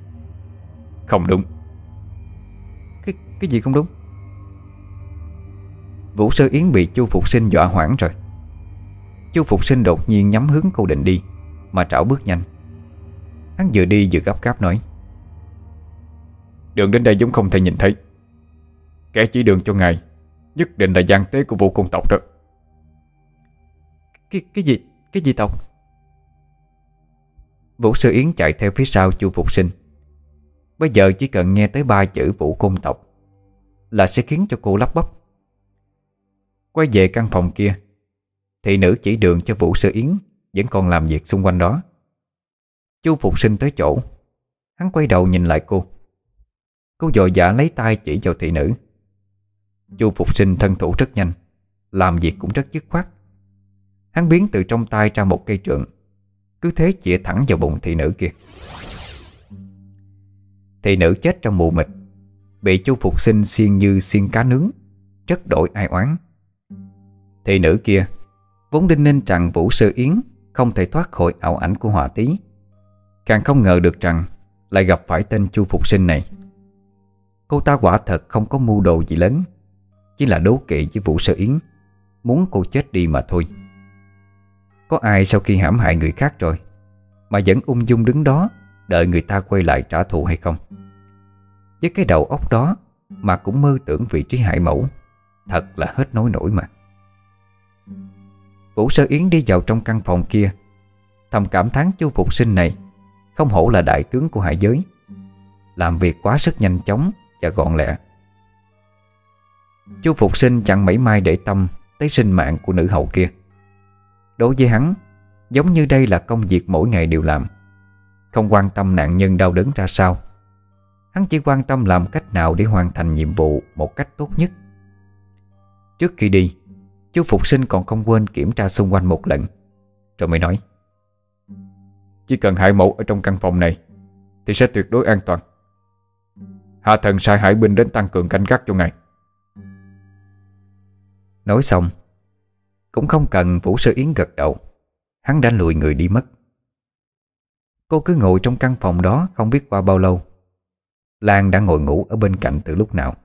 Không đúng. Cái, cái gì không đúng? Vũ Sư Yến bị Chu Phục Sinh dọa hoảng rồi. Chu Phục Sinh đột nhiên nhắm hướng cô định đi Mà trảo bước nhanh. Hắn vừa đi vừa gấp gáp nói. Đường đến đây giống không thể nhìn thấy. Kẻ chỉ đường cho ngài Nhất định là gian tế của vụ cung tộc đó. Cái, cái gì, cái gì tộc? Vũ Sư Yến chạy theo phía sau Chu Phục Sinh. Bây giờ chỉ cần nghe tới ba chữ vũ cung tộc Là sẽ khiến cho cô lắp bắp. Quay về căn phòng kia Thị nữ chỉ đường cho Vũ Sư Yến Vẫn còn làm việc xung quanh đó Chu Phục Sinh tới chỗ. Hắn quay đầu nhìn lại cô. Cô dội dã lấy tay chỉ vào thị nữ. Chu Phục Sinh thân thủ rất nhanh, Làm việc cũng rất dứt khoát. Hắn biến từ trong tay ra một cây trượng, Cứ thế chĩa thẳng vào bụng thị nữ kia. Thị nữ chết trong mù mịt, Bị Chu Phục Sinh xiên như xiên cá nướng, Rất đổi ai oán. Thị nữ kia, Vốn đinh ninh rằng Vũ Sư Yến, Không thể thoát khỏi ảo ảnh của họa tí Càng không ngờ được rằng Lại gặp phải tên Chu Phục Sinh này. Cô ta quả thật không có mưu đồ gì lớn, Chỉ là đố kỵ với Vũ Sơ Yến, Muốn cô chết đi mà thôi. Có ai sau khi hãm hại người khác rồi Mà vẫn ung dung đứng đó Đợi người ta quay lại trả thù hay không? Với cái đầu óc đó Mà cũng mơ tưởng vị trí hại mẫu, Thật là hết nói nổi mà. Vũ Sơ Yến đi vào trong căn phòng kia, Thầm cảm thán chu phục sinh này không hổ là đại tướng của hải giới. Làm việc quá sức nhanh chóng và gọn lẹ. Chu Phục Sinh chẳng mấy mai để tâm Tới sinh mạng của nữ hậu kia. Đối với hắn, Giống như đây là công việc mỗi ngày đều làm. Không quan tâm nạn nhân đau đớn ra sao, Hắn chỉ quan tâm làm cách nào Để hoàn thành nhiệm vụ một cách tốt nhất. Trước khi đi, Chu Phục Sinh còn không quên kiểm tra xung quanh một lần, Rồi mới nói chỉ cần hải mẫu ở trong căn phòng này, Thì sẽ tuyệt đối an toàn. Hạ thần sai hải binh đến tăng cường canh gác cho ngài. Nói xong, Cũng không cần Vũ Sơ Yến gật đầu. Hắn đã lùi người đi mất. Cô cứ ngồi trong căn phòng đó Không biết qua bao lâu, Lan đã ngồi ngủ ở bên cạnh từ lúc nào.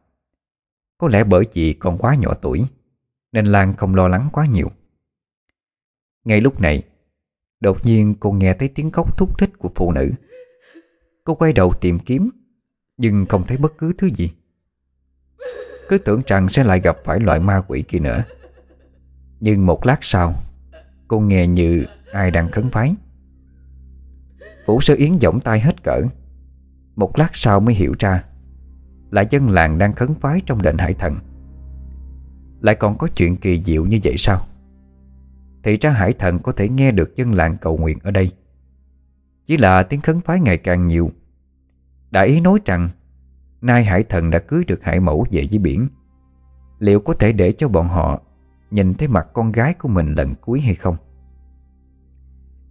Có lẽ bởi vì còn quá nhỏ tuổi, Nên Lan không lo lắng quá nhiều. Ngay lúc này Đột nhiên cô nghe thấy tiếng khóc thúc thích của phụ nữ. Cô quay đầu tìm kiếm, Nhưng không thấy bất cứ thứ gì. Cứ tưởng rằng sẽ lại gặp phải loại ma quỷ kia nữa. Nhưng một lát sau, Cô nghe như ai đang khấn phái Vũ Sơ Yến giọng tay hết cỡ. Một lát sau mới hiểu ra, Là dân làng đang khấn phái trong đền hải thần. Lại còn có chuyện kỳ diệu như vậy sao? Thì ra hải thần có thể nghe được dân làng cầu nguyện ở đây. Chỉ là tiếng khấn phái ngày càng nhiều. Đại ý nói rằng, Nay hải thần đã cưới được hải mẫu về với biển. Liệu có thể để cho bọn họ Nhìn thấy mặt con gái của mình lần cuối hay không?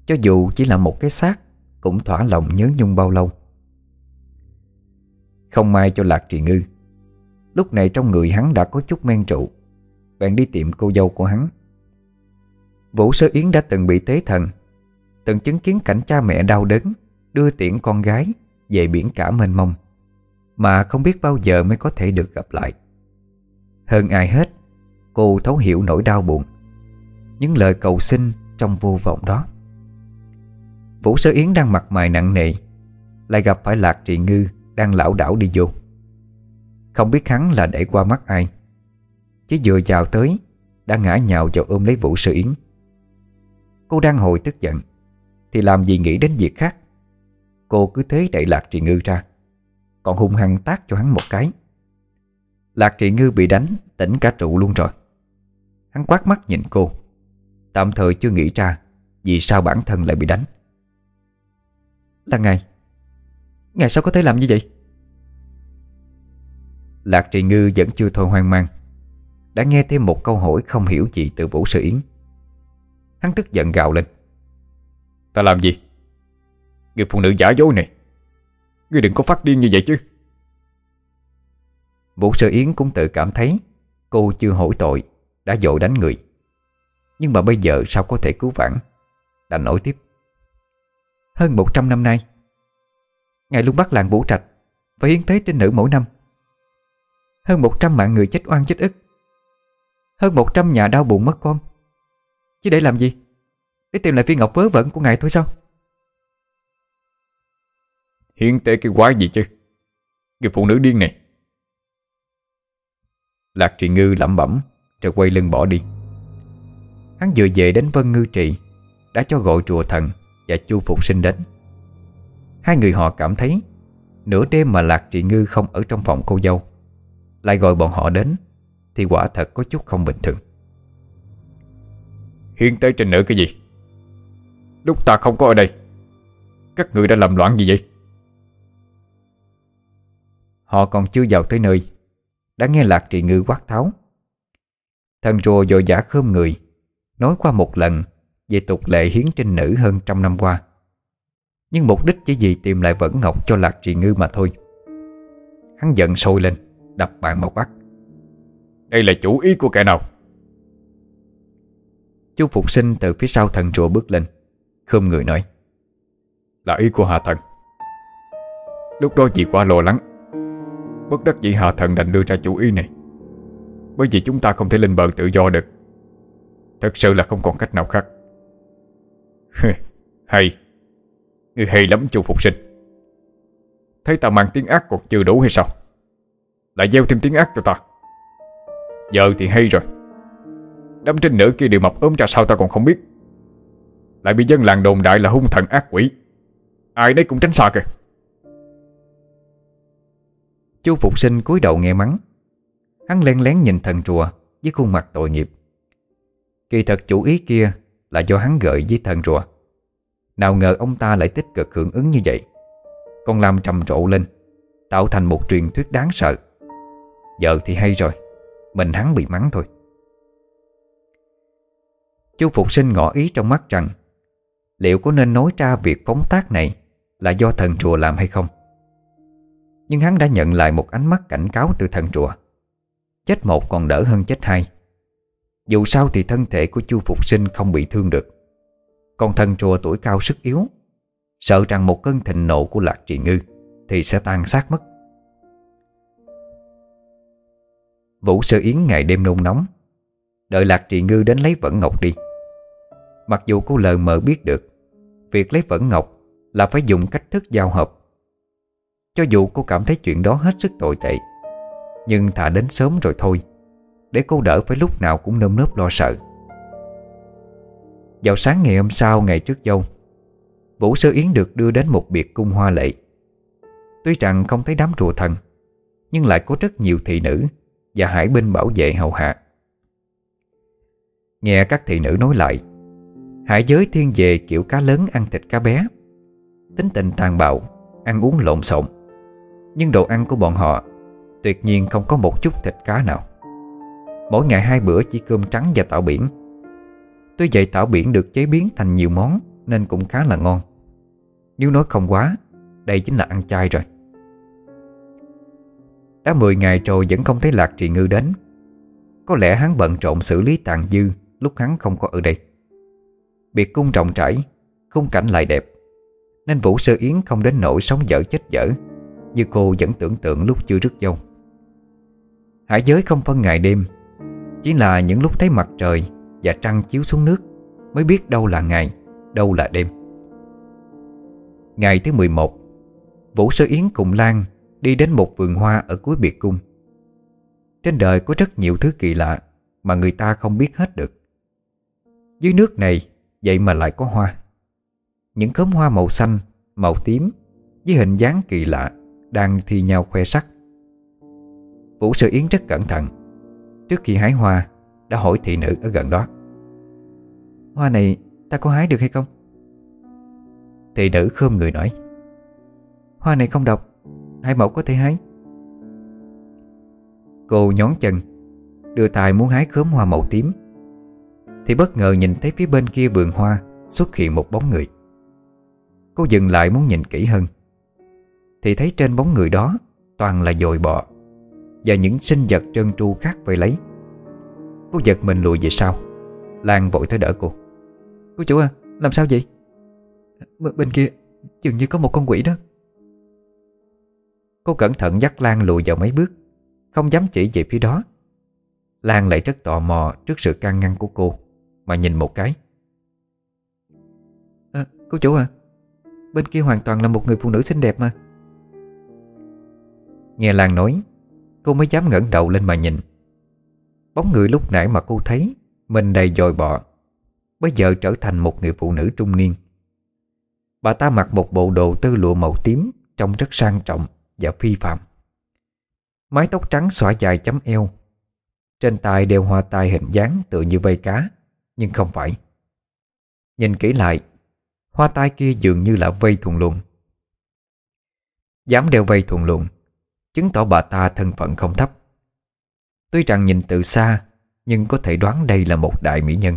Cho dù chỉ là một cái xác, Cũng thỏa lòng nhớ nhung bao lâu. Không may cho Lạc Trì Ngư, Lúc này trong người hắn đã có chút men rượu. Bạn đi tìm cô dâu của hắn. Vũ Sơ Yến đã từng bị tế thần, Từng chứng kiến cảnh cha mẹ đau đớn, Đưa tiễn con gái Về biển cả mênh mông, Mà không biết bao giờ mới có thể được gặp lại. Hơn ai hết, Cô thấu hiểu nỗi đau buồn, Những lời cầu xin trong vô vọng đó. Vũ Sơ Yến đang mặt mày nặng nề, Lại gặp phải Lạc Trị Ngư Đang lão đảo đi vô. Không biết hắn là để qua mắt ai, Chỉ vừa chào tới, Đã ngã nhào vào ôm lấy Vũ Sơ Yến. Cô đang hồi tức giận. Thì làm gì nghĩ đến việc khác? Cô cứ thế đẩy Lạc Trị Ngư ra. Còn hung hăng tác cho hắn một cái. Lạc Trị Ngư bị đánh, Tỉnh cả trụ luôn rồi. Hắn quát mắt nhìn cô. Tạm thời chưa nghĩ ra Vì sao bản thân lại bị đánh. Là ngài. Ngài sao có thể làm như vậy? Lạc Trị Ngư vẫn chưa thôi hoang mang. Đã nghe thêm một câu hỏi không hiểu gì từ Vũ Sư Yến. Hắn tức giận gào lên. Ta làm gì? Người phụ nữ giả dối này. Ngươi đừng có phát điên như vậy chứ. Vũ Sơ Yến cũng tự cảm thấy Cô chưa hối tội, Đã dội đánh người. Nhưng mà bây giờ sao có thể cứu vãn? Đành nổi tiếp. Hơn 100 năm nay, Ngài luôn bắt làng Vũ Trạch Phải hiến tế trên nữ mỗi năm. Hơn 100 mạng người chết oan chết ức. Hơn 100 nhà đau buồn mất con. Chứ để làm gì? Để tìm lại viên ngọc vớ vẩn của ngài thôi sao? Hiến tế cái quái gì chứ? Người phụ nữ điên này. Lạc trì ngư lẩm bẩm, Rồi quay lưng bỏ đi. Hắn vừa về đến Vân Ngư Trì, Đã cho gọi chùa thần Và chu Phục Sinh đến. Hai người họ cảm thấy, Nửa đêm mà Lạc Trị Ngư không ở trong phòng cô dâu, Lại gọi bọn họ đến, Thì quả thật có chút không bình thường. Hiến tới trình nữ cái gì? Lúc ta không có ở đây, Các người đã làm loạn gì vậy? Họ còn chưa vào tới nơi, Đã nghe Lạc Trị Ngư quát tháo. Thần rùa dội giả khơm người, Nói qua một lần Về tục lệ hiến trinh nữ hơn trăm năm qua. Nhưng mục đích chỉ vì tìm lại vẫn ngọc cho Lạc Trị Ngư mà thôi. Hắn giận sôi lên, Đập bàn một bắt Đây là chủ ý của kẻ nào? Chú Phục Sinh từ phía sau thần rùa bước lên. Khum người nói, Là ý của Hạ Thần. Lúc đó chị quá lo lắng, Bất đắc dĩ Hạ Thần đành đưa ra chủ ý này. Bởi vì chúng ta không thể lên bờ tự do được. Thật sự là không còn cách nào khác. Hay Người hay lắm chú Phục Sinh. Thấy ta mang tiếng ác còn chưa đủ hay sao? Lại gieo thêm tiếng ác cho ta. Giờ thì hay rồi. Đám trinh nữ kia đều mập ốm ra sao ta còn không biết. Lại bị dân làng đồn đại là hung thần ác quỷ. Ai đấy cũng tránh xa kìa. Chú Phục Sinh cúi đầu nghe mắng. Hắn len lén nhìn thần rùa Với khuôn mặt tội nghiệp. Kỳ thật chủ ý kia Là do hắn gợi với thần rùa Nào ngờ ông ta lại tích cực hưởng ứng như vậy. Còn làm trầm trộ lên, Tạo thành một truyền thuyết đáng sợ. Giờ thì hay rồi, Mình hắn bị mắng thôi. Chú Phục Sinh ngỏ ý trong mắt rằng, Liệu có nên nói ra việc phóng tác này Là do thần chùa làm hay không? Nhưng hắn đã nhận lại một ánh mắt cảnh cáo từ thần chùa. Chết một còn đỡ hơn chết hai. Dù sao thì thân thể của chu Phục Sinh không bị thương được. Còn thần chùa tuổi cao sức yếu, Sợ rằng một cơn thịnh nộ của Lạc Trì Ngư Thì sẽ tan xác mất. Vũ Sơ Yến ngày đêm nôn nóng, Đợi Lạc Trì Ngư đến lấy Vẫn Ngọc đi. Mặc dù cô lờ mờ biết được, Việc lấy Vẫn Ngọc là phải dùng cách thức giao hợp. Cho dù cô cảm thấy chuyện đó hết sức tồi tệ, Nhưng thà đến sớm rồi thôi, Để cô đỡ phải lúc nào cũng nơm nớp lo sợ. Vào sáng ngày hôm sau, ngày trước dâu, Vũ Sơ Yến được đưa đến một biệt cung hoa lệ. Tuy rằng không thấy đám rùa thần, Nhưng lại có rất nhiều thị nữ Và hải binh bảo vệ hầu hạ. Nghe các thị nữ nói lại Hải giới thiên về kiểu cá lớn ăn thịt cá bé. Tính tình tàn bạo, Ăn uống lộn xộn. Nhưng đồ ăn của bọn họ Tuyệt nhiên không có một chút thịt cá nào. Mỗi ngày hai bữa chỉ cơm trắng và tảo biển. Tuy vậy tảo biển được chế biến thành nhiều món Nên cũng khá là ngon. Nếu nói không quá, Đây chính là ăn chay rồi. Đã 10 ngày rồi vẫn không thấy Lạc Trì Ngư đến. Có lẽ hắn bận trộn xử lý tàn dư Lúc hắn không có ở đây. Biệt cung rộng trải, Khung cảnh lại đẹp. Nên Vũ Sơ Yến không đến nỗi sống dở chết dở, Như cô vẫn tưởng tượng lúc chưa rước dâu. Hải giới không phân ngày đêm, Chỉ là những lúc thấy mặt trời Và trăng chiếu xuống nước Mới biết đâu là ngày, Đâu là đêm. Ngày thứ 11 Vũ Sơ Yến cùng Lan Đi đến một vườn hoa ở cuối biệt cung. Trên đời có rất nhiều thứ kỳ lạ Mà người ta không biết hết được. Dưới nước này Vậy mà lại có hoa. Những khóm hoa màu xanh, màu tím Với hình dáng kỳ lạ Đang thi nhau khoe sắc. Vũ Sư Yến rất cẩn thận Trước khi hái hoa Đã hỏi thị nữ ở gần đó. Hoa này ta có hái được hay không? Thị nữ khơm người nói Hoa này không độc Hai mẫu có thể hái. Cô nhón chân Đưa tay muốn hái khóm hoa màu tím thì bất ngờ nhìn thấy phía bên kia vườn hoa Xuất hiện một bóng người. Cô dừng lại muốn nhìn kỹ hơn, Thì thấy trên bóng người đó Toàn là dồi bọ Và những sinh vật trơn tru khác vây lấy. Cô giật mình lùi về sau, Lan vội tới đỡ cô. Cô chủ à làm sao vậy? B, Bên kia dường như có một con quỷ đó. Cô cẩn thận dắt Lan lùi vào mấy bước, Không dám chỉ về phía đó. Lan lại rất tò mò trước sự can ngăn của cô. Mà nhìn một cái. À, Cô chủ à Bên kia hoàn toàn là một người phụ nữ xinh đẹp mà. Nghe Lan nói Cô mới dám ngẩng đầu lên mà nhìn. Bóng người lúc nãy mà cô thấy Mình đầy dòi bọ Bây giờ trở thành một người phụ nữ trung niên. Bà ta mặc một bộ đồ tư lụa màu tím Trông rất sang trọng và phi phạm. Mái tóc trắng xõa dài chấm eo Trên tay đeo hoa tai hình dáng tựa như vây cá nhưng không phải. Nhìn kỹ lại, Hoa tai kia dường như là vây thuần luồng Dám đeo vây thuần luồng Chứng tỏ bà ta thân phận không thấp. Tuy rằng nhìn từ xa, Nhưng có thể đoán đây là một đại mỹ nhân.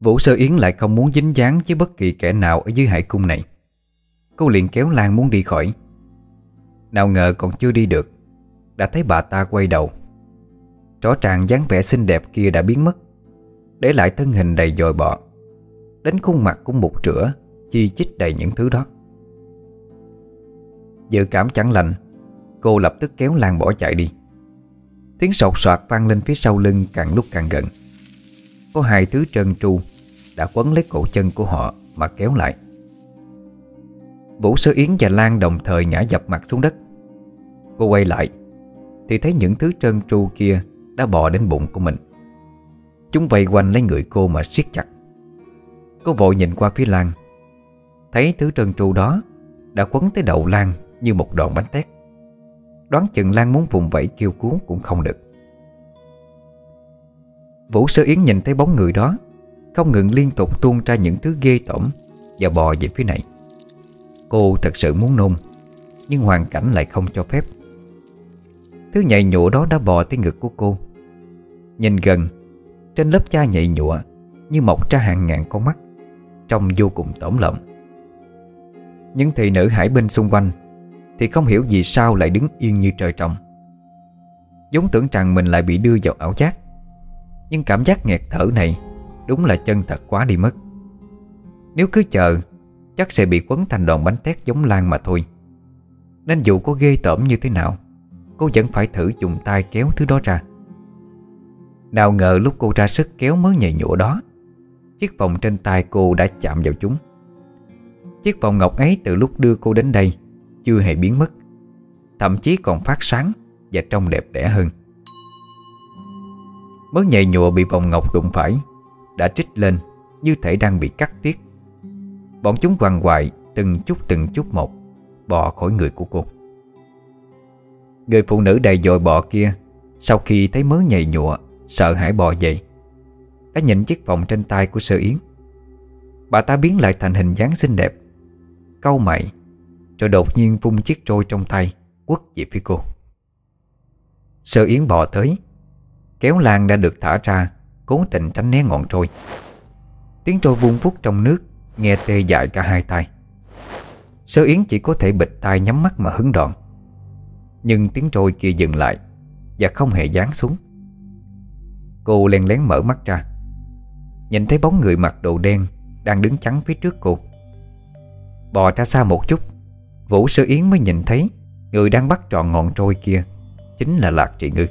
Vũ Sơ Yến lại không muốn dính dáng với bất kỳ kẻ nào ở dưới hải cung này. Cô liền kéo Lan muốn đi khỏi. Nào ngờ còn chưa đi được, Đã thấy bà ta quay đầu. Rõ ràng dáng vẻ xinh đẹp kia đã biến mất. Để lại thân hình đầy dồi bọ. Đến khuôn mặt cũng mục rửa Chi chích đầy những thứ đó. Dự cảm chẳng lành, Cô lập tức kéo Lan bỏ chạy đi. Tiếng sột soạt vang lên phía sau lưng càng lúc càng gần. Có hai thứ trơn tru Đã quấn lấy cổ chân của họ Mà kéo lại. Vũ Sơ Yến và Lan đồng thời ngã dập mặt xuống đất. Cô quay lại, Thì thấy những thứ trơn tru kia Đã bò đến bụng của mình. Chúng vây quanh lấy người cô mà siết chặt. Cô vội nhìn qua phía Lan. Thấy thứ trơn tru đó, Đã quấn tới đầu Lan như một đòn bánh tét. Đoán chừng Lan muốn vùng vẫy kêu cứu cũng không được. Vũ Sơ Yến nhìn thấy bóng người đó, Không ngừng liên tục tuôn ra những thứ ghê tởm Và bò về phía này. Cô thật sự muốn nôn, Nhưng hoàn cảnh lại không cho phép. Thứ nhạy nhụa đó đã bò tới ngực của cô. Nhìn gần trên lớp da nhạy nhụa, Như mọc ra hàng ngàn con mắt, Trông vô cùng tổn lợm. Những thị nữ hải binh xung quanh Thì không hiểu vì sao lại đứng yên như trời trồng. Giống tưởng rằng mình lại bị đưa vào ảo giác, Nhưng cảm giác nghẹt thở này Đúng là chân thật quá đi mất. Nếu cứ chờ, Chắc sẽ bị quấn thành đòn bánh tét giống Lan mà thôi. Nên dù có ghê tởm như thế nào, Cô vẫn phải thử dùng tay kéo thứ đó ra. Nào ngờ lúc cô ra sức kéo mớ nhầy nhụa đó, Chiếc vòng trên tay cô đã chạm vào chúng. Chiếc vòng ngọc ấy từ lúc đưa cô đến đây Chưa hề biến mất, Thậm chí còn phát sáng Và trông đẹp đẽ hơn. Mớ nhầy nhụa bị vòng ngọc đụng phải, Đã trích lên Như thể đang bị cắt tiết. Bọn chúng quằn quại từng chút từng chút một, Bò khỏi người của cô. Người phụ nữ đầy dội bọ kia, Sau khi thấy mớ nhầy nhụa Sợ hãi bò dậy. Đã nhìn chiếc vòng trên tay của sơ yến. Bà ta biến lại thành hình dáng xinh đẹp Câu mày, Rồi đột nhiên vung chiếc trôi trong tay, Quất về phía cô. Sơ yến bò tới, Kéo lan đã được thả ra, Cố tình tránh né ngọn trôi Tiếng trôi vung vút trong nước, Nghe tê dại cả hai tay. Sơ Yến chỉ có thể bịch tai nhắm mắt mà hứng đòn. Nhưng tiếng trôi kia dừng lại Và không hề dán xuống. Cô len lén mở mắt ra. Nhìn thấy bóng người mặc đồ đen Đang đứng chắn phía trước cô. Bò ra xa một chút, Vũ Sơ Yến mới nhìn thấy Người đang bắt trọn ngọn trôi kia, Chính là Lạc Trị Ngư.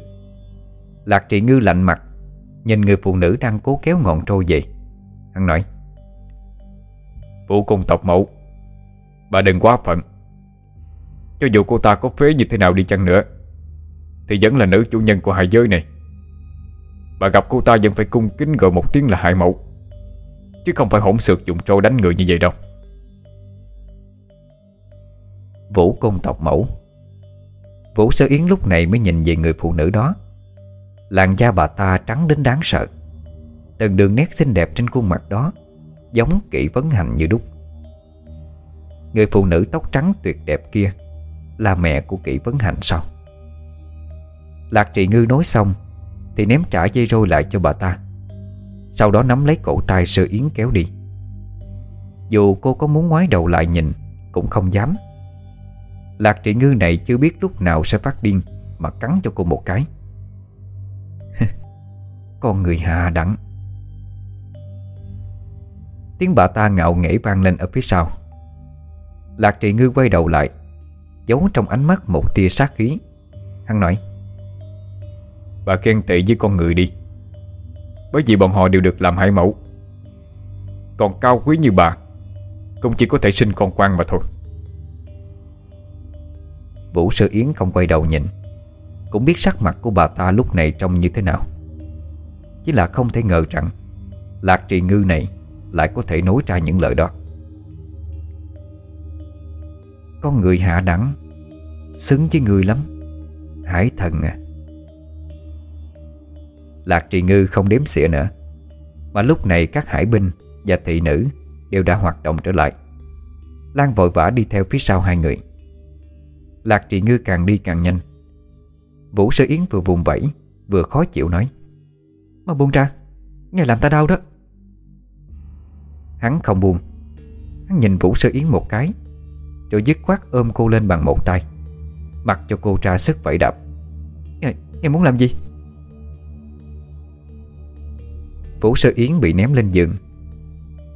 Lạc Trị Ngư lạnh mặt, Nhìn người phụ nữ đang cố kéo ngọn trôi về. Hắn nói vũ cùng tộc mẫu, Bà đừng quá phận. Cho dù cô ta có phế như thế nào đi chăng nữa, Thì vẫn là nữ chủ nhân của hải giới này. Bà gặp cô ta vẫn phải cung kính gọi một tiếng là hại mẫu Chứ không phải hỗn xược dùng trâu đánh người như vậy đâu. Vũ công tộc mẫu. Vũ sơ yến lúc này mới nhìn về người phụ nữ đó. Làn da bà ta trắng đến đáng sợ. Từng đường nét xinh đẹp trên khuôn mặt đó Giống kỹ vấn hành như đúc. Người phụ nữ tóc trắng tuyệt đẹp kia Là mẹ của kỹ vấn hành sao? Lạc trị ngư nói xong thì ném trả dây rô lại cho bà ta. Sau đó nắm lấy cổ tay sơ yến kéo đi. Dù cô có muốn ngoái đầu lại nhìn, Cũng không dám. Lạc trị ngư này chưa biết lúc nào sẽ phát điên, Mà cắn cho cô một cái. Con người hạ đẳng. Tiếng bà ta ngạo nghễ vang lên ở phía sau. Lạc trị ngư quay đầu lại, Giấu trong ánh mắt một tia sát khí. Hắn nói Bà khen tị với con người đi. Bởi vì bọn họ đều được làm hai mẫu. Còn cao quý như bà, Cũng chỉ có thể sinh con quan mà thôi. Vũ Sơ Yến không quay đầu nhìn, Cũng biết sắc mặt của bà ta lúc này trông như thế nào. Chỉ là không thể ngờ rằng, Lạc trì ngư này Lại có thể nói ra những lời đó. Con người hạ đẳng, Xứng với người lắm. Hải thần à Lạc trì ngư không đếm xỉa nữa. Mà lúc này các hải binh Và thị nữ Đều đã hoạt động trở lại. Lan vội vã đi theo phía sau hai người. Lạc Trì ngư càng đi càng nhanh. Vũ sơ yến vừa vùng vẫy, Vừa khó chịu nói, Mà buông ra Nghe làm ta đau đó. Hắn không buông. Hắn nhìn Vũ sơ yến một cái, Rồi dứt khoát ôm cô lên bằng một tay. Mặc cho cô tra sức vẫy đạp. "Em muốn làm gì? Vũ sơ yến bị ném lên giường.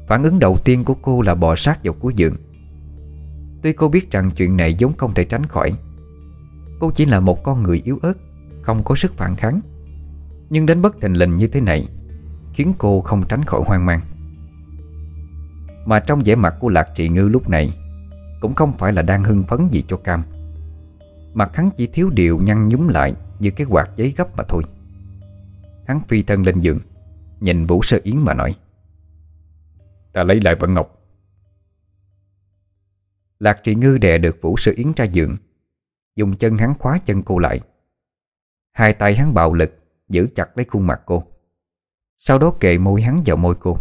Phản ứng đầu tiên của cô là bò sát vào cuối giường. Tuy cô biết rằng chuyện này giống không thể tránh khỏi, Cô chỉ là một con người yếu ớt, Không có sức phản kháng. Nhưng đến bất thình lình như thế này, Khiến cô không tránh khỏi hoang mang. Mà trong vẻ mặt của Lạc Trị Ngư lúc này, Cũng không phải là đang hưng phấn gì cho Cam. Mặt hắn chỉ thiếu điều nhăn nhúm lại Như cái quạt giấy gấp mà thôi. Hắn phi thân lên giường. Nhìn Vũ Sơ Yến mà nói. Ta lấy lại Vận Ngọc. Lạc trị ngư đè được Vũ sơ Yến ra giường. Dùng chân hắn khóa chân cô lại. Hai tay hắn bạo lực, Giữ chặt lấy khuôn mặt cô. Sau đó kề môi hắn vào môi cô.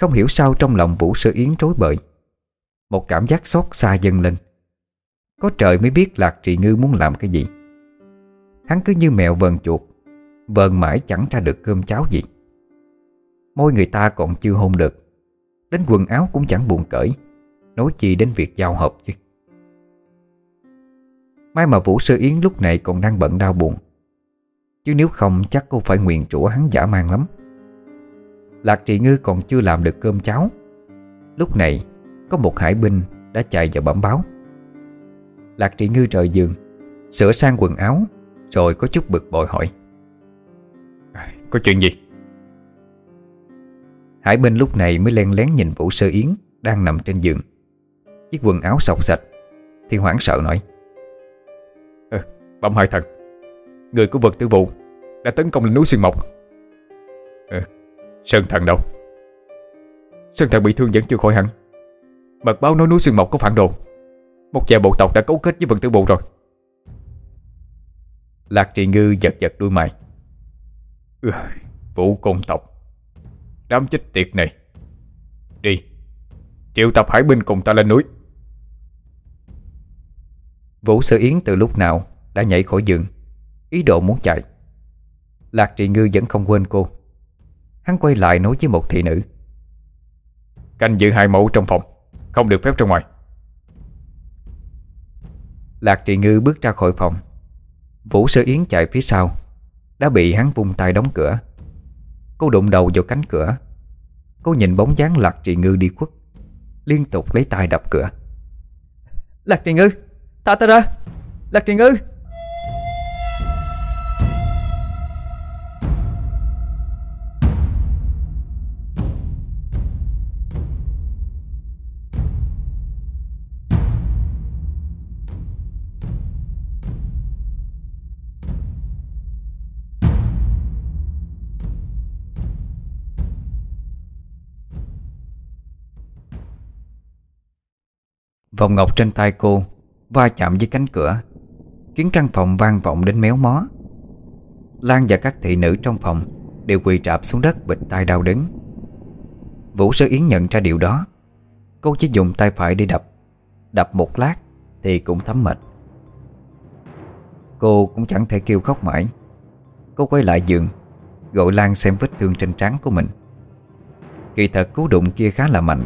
Không hiểu sao trong lòng Vũ sơ Yến rối bời. Một cảm giác xót xa dâng lên. Có trời mới biết Lạc Trị Ngư muốn làm cái gì. Hắn cứ như mèo vờn chuột. Vờn mãi chẳng ra được cơm cháo gì. Môi người ta còn chưa hôn được. Đến quần áo cũng chẳng buồn cởi. Nói chi đến việc giao hợp chứ. May mà Vũ Sơ Yến lúc này còn đang bận đau buồn. Chứ nếu không, chắc cô phải nguyện rủa hắn giả mang lắm. Lạc trị ngư còn chưa làm được cơm cháo. Lúc này, Có một hải binh đã chạy vào bẩm báo. Lạc trị ngư rời giường, Sửa sang quần áo, Rồi có chút bực bội hỏi. Có chuyện gì? Hải binh lúc này mới len lén nhìn Vũ Sơ Yến Đang nằm trên giường. Chiếc quần áo sọc sạch Thì hoảng sợ nói. Ừ, Bẩm hai thần Người của vật tử vụ Đã tấn công lên núi Xuyên Mộc. Ừ, Sơn thần đâu? Sơn thần bị thương vẫn chưa khỏi hẳn. Mật báo nói núi Xuyên Mộc có phản đồ. Một vài bộ tộc đã cấu kết với vật tử vụ rồi. Lạc trì ngư giật giật đuôi mày ừ, Vũ công tộc. Đám chết tiệt này. Đi Triệu tập hải binh cùng ta lên núi. Vũ Sơ Yến từ lúc nào đã nhảy khỏi giường Ý đồ muốn chạy. Lạc Trị Ngư vẫn không quên cô. Hắn quay lại nói với một thị nữ. Canh giữ hai mẫu trong phòng Không được phép ra ngoài. Lạc Trị Ngư bước ra khỏi phòng. Vũ Sơ Yến chạy phía sau đã bị hắn vung tay đóng cửa. Cô đụng đầu vào cánh cửa. Cô nhìn bóng dáng Lạc Trị Ngư đi khuất, Liên tục lấy tay đập cửa. Lạc Trì Ngư Thả ta ra. Lạc Trì Ngư. Vòng ngọc trên tay cô, Va chạm với cánh cửa, Khiến căn phòng vang vọng đến méo mó. Lan và các thị nữ trong phòng Đều quỳ trạp xuống đất bịch tay đau đớn. Vũ Sơ Yến nhận ra điều đó. Cô chỉ dùng tay phải để đập. Đập một lát Thì cũng thấm mệt. Cô cũng chẳng thể kêu khóc mãi. Cô quay lại giường, Gọi Lan xem vết thương trên trán của mình. Kỳ thật cú đụng kia khá là mạnh.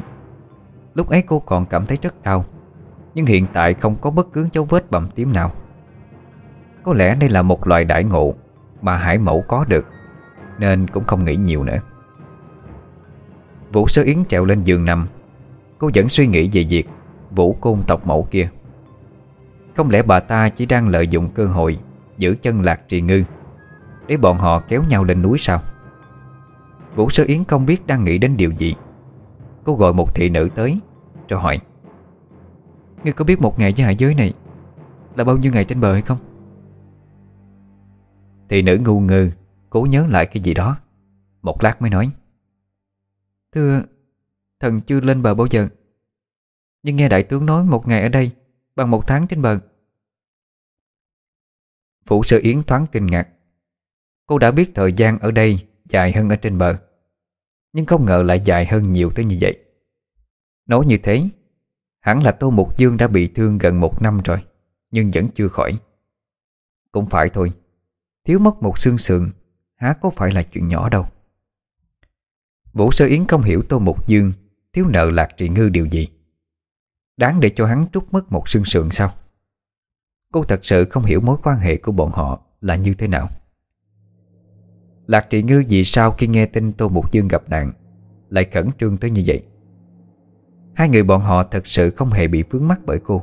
Lúc ấy cô còn cảm thấy rất đau nhưng hiện tại không có bất cứ dấu vết bầm tím nào. Có lẽ đây là một loại đại ngộ Mà hải mẫu có được, Nên cũng không nghĩ nhiều nữa. Vũ Sơ Yến trèo lên giường nằm. Cô vẫn suy nghĩ về việc Vũ côn tộc mẫu kia. Không lẽ bà ta chỉ đang lợi dụng cơ hội Giữ chân lạc trì ngư Để bọn họ kéo nhau lên núi sao? Vũ Sơ Yến không biết đang nghĩ đến điều gì. Cô gọi một thị nữ tới cho hỏi. Ngươi có biết một ngày với hải giới này Là bao nhiêu ngày trên bờ hay không? Thị nữ ngu ngơ Cố nhớ lại cái gì đó, Một lát mới nói. Thưa, Thần chưa lên bờ bao giờ, Nhưng nghe đại tướng nói một ngày ở đây Bằng một tháng trên bờ. Phụ sơ Yến thoáng kinh ngạc. Cô đã biết thời gian ở đây Dài hơn ở trên bờ, Nhưng không ngờ lại dài hơn nhiều tới như vậy. Nói như thế Hẳn là Tô Mục Dương đã bị thương gần một năm rồi, Nhưng vẫn chưa khỏi. Cũng phải thôi. Thiếu mất một xương sườn, Há có phải là chuyện nhỏ đâu. Vũ Sơ Yến không hiểu Tô Mục Dương, Thiếu nợ Lạc Trị Ngư điều gì. Đáng để cho hắn trút mất một xương sườn sao? Cô thật sự không hiểu mối quan hệ của bọn họ là như thế nào. Lạc Trị Ngư vì sao khi nghe tin Tô Mục Dương gặp nạn, Lại khẩn trương tới như vậy? Hai người bọn họ thật sự không hề bị vướng mắc bởi cô.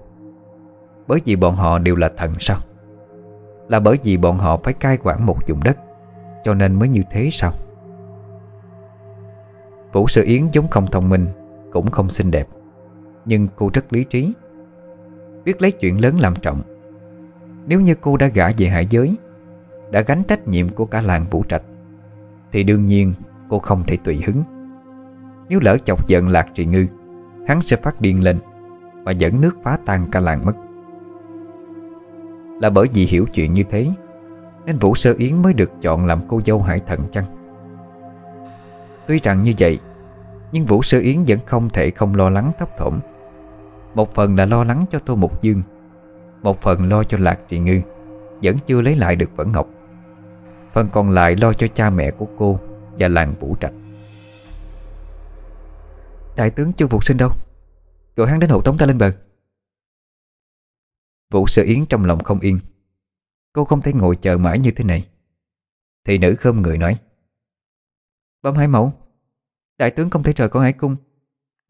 Bởi vì bọn họ đều là thần sao? Là bởi vì bọn họ phải cai quản một vùng đất, Cho nên mới như thế sao? Vũ Sư Yến giống không thông minh, Cũng không xinh đẹp. Nhưng cô rất lý trí. Biết lấy chuyện lớn làm trọng. Nếu như cô đã gả về hải giới, Đã gánh trách nhiệm của cả làng Vũ Trạch, Thì đương nhiên cô không thể tùy hứng. Nếu lỡ chọc giận Lạc Trì Ngư Hắn sẽ phát điên lên Và dẫn nước phá tan cả làng mất. Là bởi vì hiểu chuyện như thế, Nên Vũ Sơ Yến mới được chọn làm cô dâu hải thần chăng? Tuy rằng như vậy, Nhưng Vũ Sơ Yến vẫn không thể không lo lắng thấp thỏm. Một phần là lo lắng cho Tô Mục Dương, Một phần lo cho Lạc Trị Ngư, Vẫn chưa lấy lại được Vẫn Ngọc. Phần còn lại lo cho cha mẹ của cô Và làng Vũ Trạch. Đại tướng Chu Phục Sinh đâu? Gọi hắn đến hộ tống ta lên bờ. Vũ Sơ Yến trong lòng không yên. Cô không thể ngồi chờ mãi như thế này. Thị nữ khơm người nói. Bấm hải mẫu. Đại tướng không thể rời khỏi hải cung.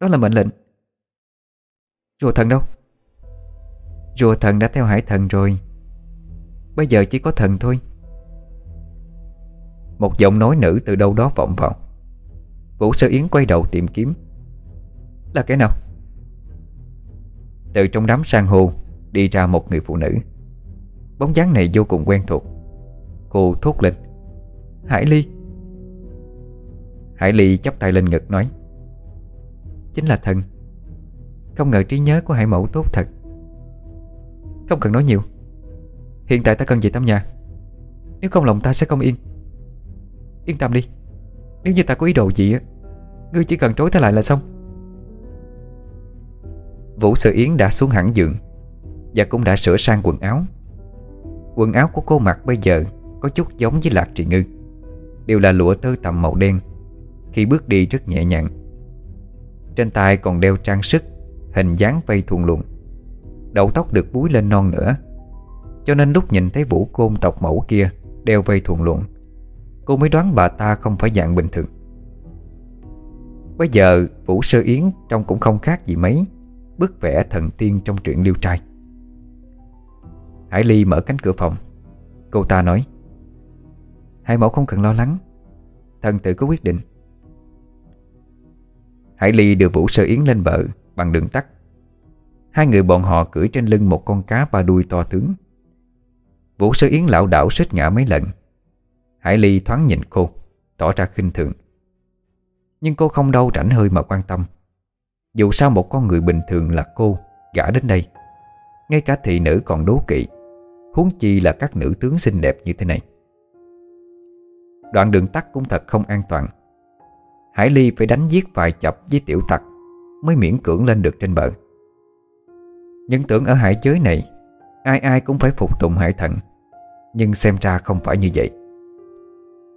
Đó là mệnh lệnh. Rùa thần đâu? Rùa thần đã theo hải thần rồi. Bây giờ chỉ có thần thôi. Một giọng nói nữ từ đâu đó vọng vào. Vũ Sơ Yến quay đầu tìm kiếm. Là cái nào? Từ trong đám sang hô, Đi ra một người phụ nữ. Bóng dáng này vô cùng quen thuộc. Cô thốt lên. Hải Ly. Hải Ly chắp tay lên ngực nói. Chính là thần. Không ngờ trí nhớ của Hải Mẫu tốt thật. Không cần nói nhiều. Hiện tại ta cần về tắm nhà. Nếu không lòng ta sẽ không yên. Yên tâm đi. Nếu như ta có ý đồ gì á, Ngươi chỉ cần trối ta lại là xong. Vũ sơ Yến đã xuống hẳn giường Và cũng đã sửa sang quần áo. Quần áo của cô mặc bây giờ Có chút giống với Lạc Trị Ngư, Đều là lụa tơ tầm màu đen, khi bước đi rất nhẹ nhàng. Trên tay còn đeo trang sức, Hình dáng vây thuần luồng Đầu tóc được búi lên non nữa Cho nên lúc nhìn thấy vũ côn tộc mẫu kia Đeo vây thuần luồng Cô mới đoán bà ta không phải dạng bình thường. Bây giờ Vũ Sơ Yến trông cũng không khác gì mấy. Bức vẽ thần tiên trong truyện liêu trai. Hải Ly mở cánh cửa phòng. Cô ta nói, Hai mẫu không cần lo lắng Thần tự có quyết định. Hải Ly đưa Vũ Sơ Yến lên bờ Bằng đường tắt. Hai người bọn họ cưỡi trên lưng một con cá ba đuôi to tướng. Vũ Sơ Yến lão đảo xích ngã mấy lần. Hải Ly thoáng nhìn cô, Tỏ ra khinh thường. Nhưng cô không đâu rảnh hơi mà quan tâm. Dù sao một con người bình thường là cô, Gã đến đây. Ngay cả thị nữ còn đố kỵ. Huống chi là các nữ tướng xinh đẹp như thế này. Đoạn đường tắt cũng thật không an toàn. Hải Ly phải đánh giết vài chập với tiểu tặc Mới miễn cưỡng lên được trên bờ. Những tưởng ở hải giới này, Ai ai cũng phải phục tùng hải thần. Nhưng xem ra không phải như vậy.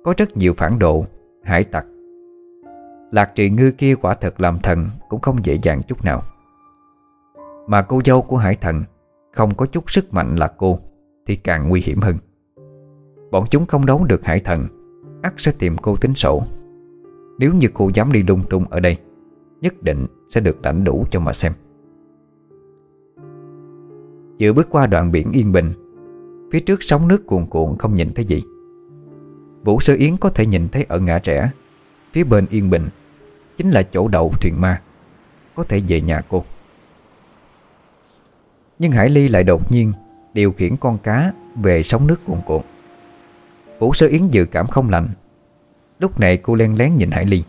Có rất nhiều phản độ Hải tặc Lạc trì ngư kia quả thật làm thần Cũng không dễ dàng chút nào. Mà cô dâu của hải thần Không có chút sức mạnh là cô Thì càng nguy hiểm hơn. Bọn chúng không đấu được hải thần, ắt sẽ tìm cô tính sổ. Nếu như cô dám đi lung tung ở đây, Nhất định sẽ được lãnh đủ cho mà xem. Vừa bước qua đoạn biển yên bình, Phía trước sóng nước cuồn cuộn không nhìn thấy gì. Vũ Sơ Yến có thể nhìn thấy ở ngã rẽ Phía bên yên bình Chính là chỗ đậu thuyền ma Có thể về nhà cô. Nhưng Hải Ly lại đột nhiên Điều khiển con cá về sóng nước cuồn cuộn. Vũ Sơ Yến dự cảm không lành. Lúc này cô len lén nhìn Hải Ly.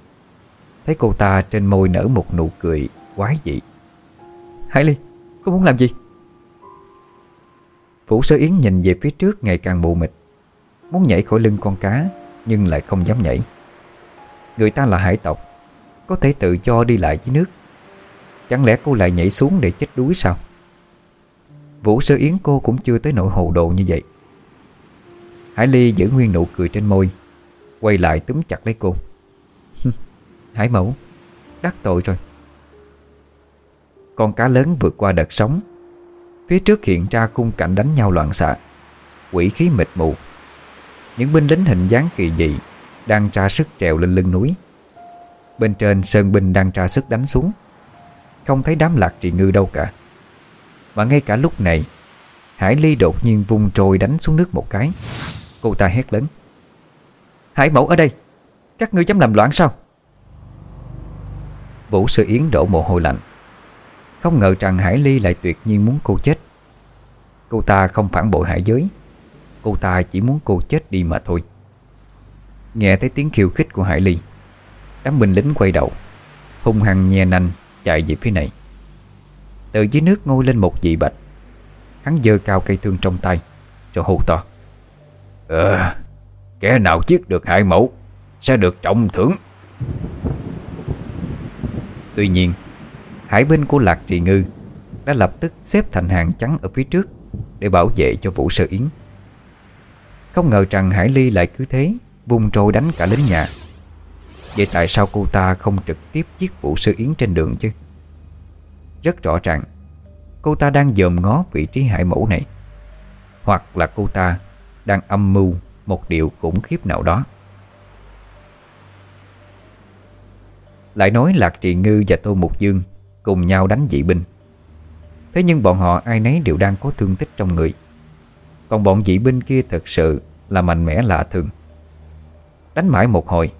Thấy cô ta trên môi nở một nụ cười quái dị. Hải Ly, cô muốn làm gì? Vũ Sơ Yến nhìn về phía trước ngày càng mù mịt. Muốn nhảy khỏi lưng con cá Nhưng lại không dám nhảy. Người ta là hải tộc, Có thể tự do đi lại dưới nước. Chẳng lẽ cô lại nhảy xuống để chết đuối sao? Vũ Sơ Yến cô cũng chưa tới nỗi hồ đồ như vậy. Hải Ly giữ nguyên nụ cười trên môi, Quay lại túm chặt lấy cô. Hải mẫu, Đắc tội rồi. Con cá lớn vượt qua đợt sóng. Phía trước hiện ra khung cảnh đánh nhau loạn xạ, Quỷ khí mịt mù. Những binh lính hình dáng kỳ dị đang tra sức trèo lên lưng núi. Bên trên sơn binh đang tra sức đánh xuống. Không thấy đám lạc trì ngư đâu cả. Mà ngay cả lúc này, Hải Ly đột nhiên vung trôi đánh xuống nước một cái. Cô ta hét lớn. Hải mẫu ở đây, Các ngươi dám làm loạn sao? Vũ Sư Yến đổ mồ hôi lạnh. Không ngờ rằng Hải Ly lại tuyệt nhiên muốn cô chết. Cô ta không phản bội hải giới. Cô ta chỉ muốn cô chết đi mà thôi. Nghe thấy tiếng khiêu khích của Hải Ly, Đám binh lính quay đầu, Hung hăng nhe nanh chạy về phía này. Từ dưới nước ngôi lên một dị bạch, Hắn dơ cao cây thương trong tay Rồi hô to. Ờ Kẻ nào giết được hải mẫu Sẽ được trọng thưởng. Tuy nhiên Hải binh của Lạc Trì Ngư Đã lập tức xếp thành hàng trắng ở phía trước Để bảo vệ cho Vũ Sơ Yến. Không ngờ rằng Hải Ly lại cứ thế Vung trôi đánh cả lính nhà Vậy tại sao cô ta không trực tiếp giết vụ sư Yến trên đường chứ Rất rõ ràng, Cô ta đang dòm ngó vị trí hải mẫu này Hoặc là cô ta đang âm mưu một điều khủng khiếp nào đó. Lại nói Lạc Trì Ngư và Tô Mục Dương cùng nhau đánh dị binh. Thế nhưng bọn họ ai nấy đều đang có thương tích trong người. Còn bọn dị binh kia thật sự là mạnh mẽ lạ thường. Đánh mãi một hồi,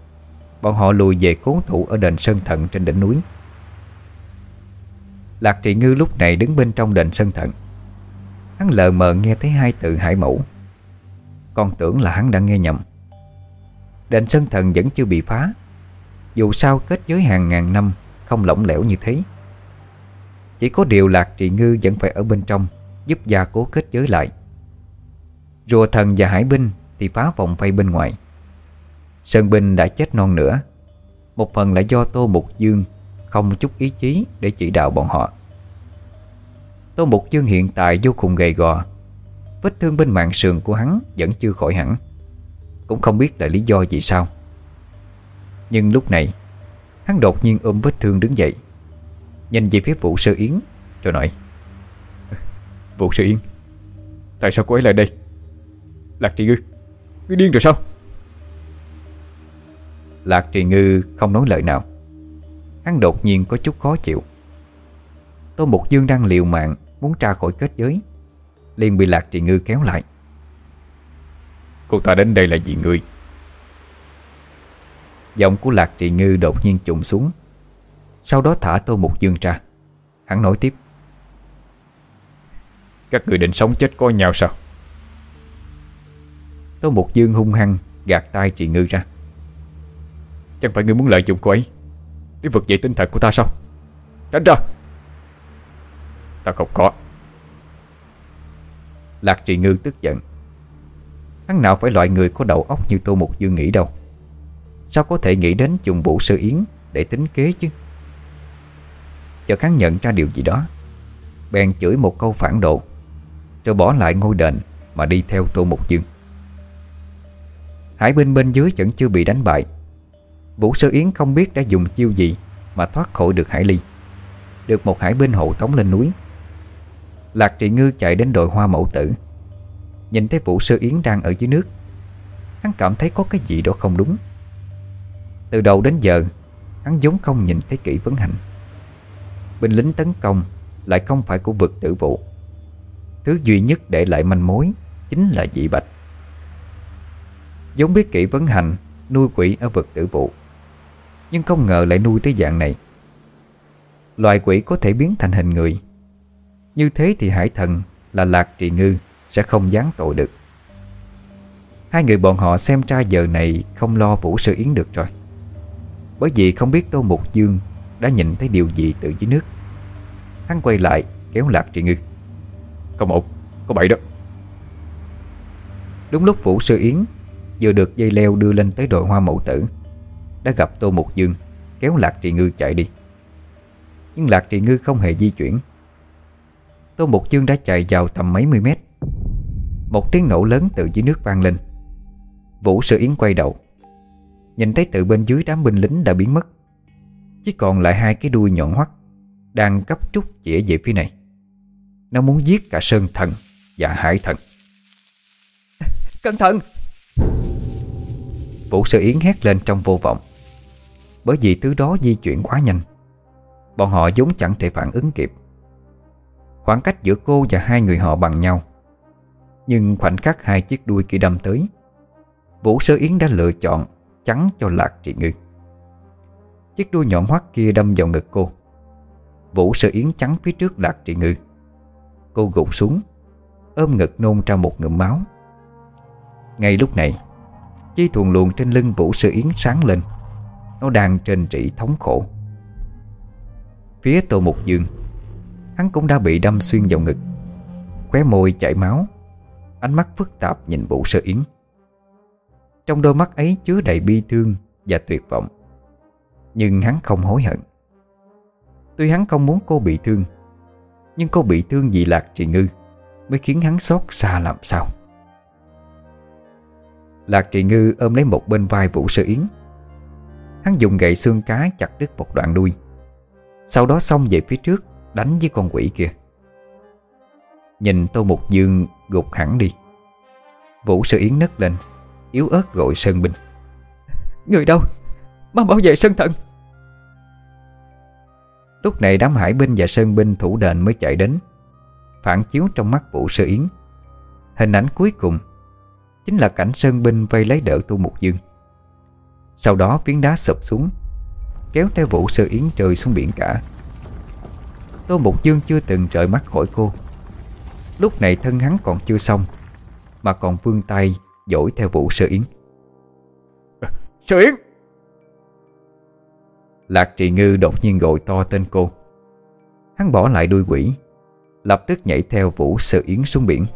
bọn họ lùi về cố thủ ở đền Sơn Thận trên đỉnh núi. Lạc Trị Ngư lúc này đứng bên trong đền Sơn Thận. Hắn lờ mờ nghe thấy hai từ hải mẫu. Con tưởng là hắn đã nghe nhầm. Đền sơn thần vẫn chưa bị phá. Dù sao kết giới hàng ngàn năm Không lỏng lẻo như thế. Chỉ có điều lạc trị ngư Vẫn phải ở bên trong Giúp gia cố kết giới lại. Rùa thần và hải binh Thì phá vòng vây bên ngoài. Sơn binh đã chết non nữa. Một phần là do Tô Mục Dương Không chút ý chí để chỉ đạo bọn họ. Tô Mục Dương hiện tại vô cùng gầy gò. Vết thương bên mạng sườn của hắn Vẫn chưa khỏi hẳn. Cũng không biết là lý do gì sao. Nhưng lúc này, Hắn đột nhiên ôm vết thương đứng dậy, Nhìn về phía Vũ Sơ Yến, Rồi nói, Vũ Sơ Yến, Tại sao cô ấy lại đây? Lạc Trì Ngư Ngươi điên rồi sao? Lạc Trì Ngư không nói lời nào. Hắn đột nhiên có chút khó chịu. Tô Mục Dương đang liều mạng Muốn tra khỏi kết giới liền bị Lạc Trì Ngư kéo lại. Cô ta đến đây là vì ngươi Giọng của Lạc Trì Ngư đột nhiên trùng xuống. Sau đó thả Tô Mục Dương ra. Hắn nói tiếp. Các người định sống chết coi nhau sao? Tô Mục Dương hung hăng Gạt tay Trì Ngư ra Chẳng phải ngươi muốn lợi dụng cô ấy Để vực dậy tinh thần của ta sao? Tránh ra! Ta không có. Lạc Trì Ngư tức giận. Hắn nào phải loại người có đầu óc như Tô Mục Dương nghĩ đâu. Sao có thể nghĩ đến dùng bộ sơ yến Để tính kế chứ? Chợt hắn nhận ra điều gì đó. Bèn chửi một câu phản độ Rồi bỏ lại ngôi đền Mà đi theo Tô Mục Dương Hải binh bên dưới vẫn chưa bị đánh bại Vũ Sơ Yến không biết đã dùng chiêu gì Mà thoát khỏi được Hải Ly. Được một hải binh hộ tống lên núi. Lạc Trị Ngư chạy đến đội hoa mẫu tử. Nhìn thấy Vũ Sơ Yến đang ở dưới nước, Hắn cảm thấy có cái gì đó không đúng. Từ đầu đến giờ, Hắn giống không nhìn thấy kỹ vấn hành. Binh lính tấn công Lại không phải của vực tử vụ. Thứ duy nhất để lại manh mối Chính là dị bạch. Giống biết kỹ vấn hành Nuôi quỷ ở vực tử vụ nhưng không ngờ lại nuôi tới dạng này. Loài quỷ có thể biến thành hình người. Như thế thì hải thần Là lạc trì ngư Sẽ không gián tội được. Hai người bọn họ xem ra giờ này Không lo Vũ Sư Yến được rồi. Bởi vì không biết Tô Mục Dương Đã nhìn thấy điều gì từ dưới nước. Hắn quay lại kéo lạc trì ngư. Không ổn, có bậy đó. Đúng lúc Vũ Sư Yến Vừa được dây leo đưa lên tới đội hoa mẫu tử. Đã gặp Tô Mục Dương, Kéo Lạc Trì Ngư chạy đi. Nhưng Lạc Trì Ngư không hề di chuyển. Tô Mục Dương đã chạy vào tầm mấy mươi mét. Một tiếng nổ lớn từ dưới nước vang lên. Vũ Sư Yến quay đầu. Nhìn thấy từ bên dưới đám binh lính đã biến mất. Chỉ còn lại hai cái đuôi nhọn hoắt, Đang cấp trúc chĩa về phía này. Nó muốn giết cả Sơn Thần Và Hải Thần. Cẩn thận! Vũ Sư Yến hét lên trong vô vọng. Bởi vì thứ đó di chuyển quá nhanh. Bọn họ vốn chẳng thể phản ứng kịp. Khoảng cách giữa cô và hai người họ bằng nhau. Nhưng khoảnh khắc hai chiếc đuôi kia đâm tới, Vũ Sơ Yến đã lựa chọn Chắn cho Lạc Trị Ngư. Chiếc đuôi nhọn hoắt kia đâm vào ngực cô. Vũ Sơ Yến chắn phía trước Lạc Trị Ngư. Cô gục xuống, Ôm ngực nôn ra một ngụm máu. Ngay lúc này, Chi thuần luồn trên lưng Vũ sơ Yến sáng lên. Nó đang trên trị thống khổ. Phía Tô Mục Dương, Hắn cũng đã bị đâm xuyên vào ngực. Khóe môi chảy máu, Ánh mắt phức tạp nhìn Vũ Sơ Yến. Trong đôi mắt ấy chứa đầy bi thương Và tuyệt vọng. Nhưng hắn không hối hận. Tuy hắn không muốn cô bị thương, Nhưng cô bị thương vì Lạc Trì Ngư Mới khiến hắn xót xa làm sao. Lạc Trì Ngư ôm lấy một bên vai Vũ Sơ Yến. Hắn dùng gậy xương cá chặt đứt một đoạn đuôi. Sau đó xông về phía trước, Đánh với con quỷ kia. Nhìn Tô Mục Dương gục hẳn đi. Vũ sư Yến nấc lên, Yếu ớt gọi Sơn Binh Người đâu? Mau bảo vệ Sơn Thần. Lúc này đám hải binh và Sơn Binh thủ đền mới chạy đến, Phản chiếu trong mắt Vũ sư Yến. Hình ảnh cuối cùng Chính là cảnh sơn binh vây lấy đỡ tu mục dương. Sau đó phiến đá sụp xuống Kéo theo vũ sơ yến trời xuống biển cả. Tô Mục Dương chưa từng rời mắt khỏi cô. Lúc này thân hắn còn chưa xong Mà còn vươn tay dỗi theo vũ sơ yến. Sơ yến! Lạc trì ngư đột nhiên gọi to tên cô. Hắn bỏ lại đuôi quỷ Lập tức nhảy theo vũ sơ yến xuống biển.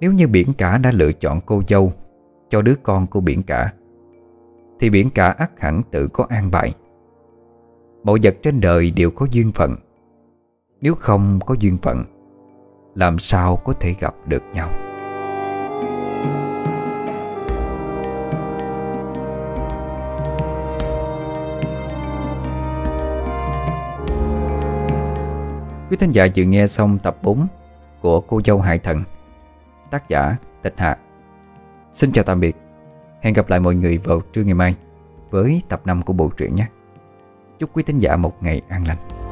Nếu như biển cả đã lựa chọn cô dâu cho đứa con của biển cả. Thì biển cả ắt hẳn tự có an bài. Mọi vật trên đời đều có duyên phận. Nếu không có duyên phận, Làm sao có thể gặp được nhau? Quý thính giả vừa nghe xong tập 4 của Cô Dâu Hải Thần, Tác giả Tịch Hạ Xin chào tạm biệt. Hẹn gặp lại mọi người vào trưa ngày mai Với tập 5 của bộ truyện nhé. Chúc quý thính giả một ngày an lành.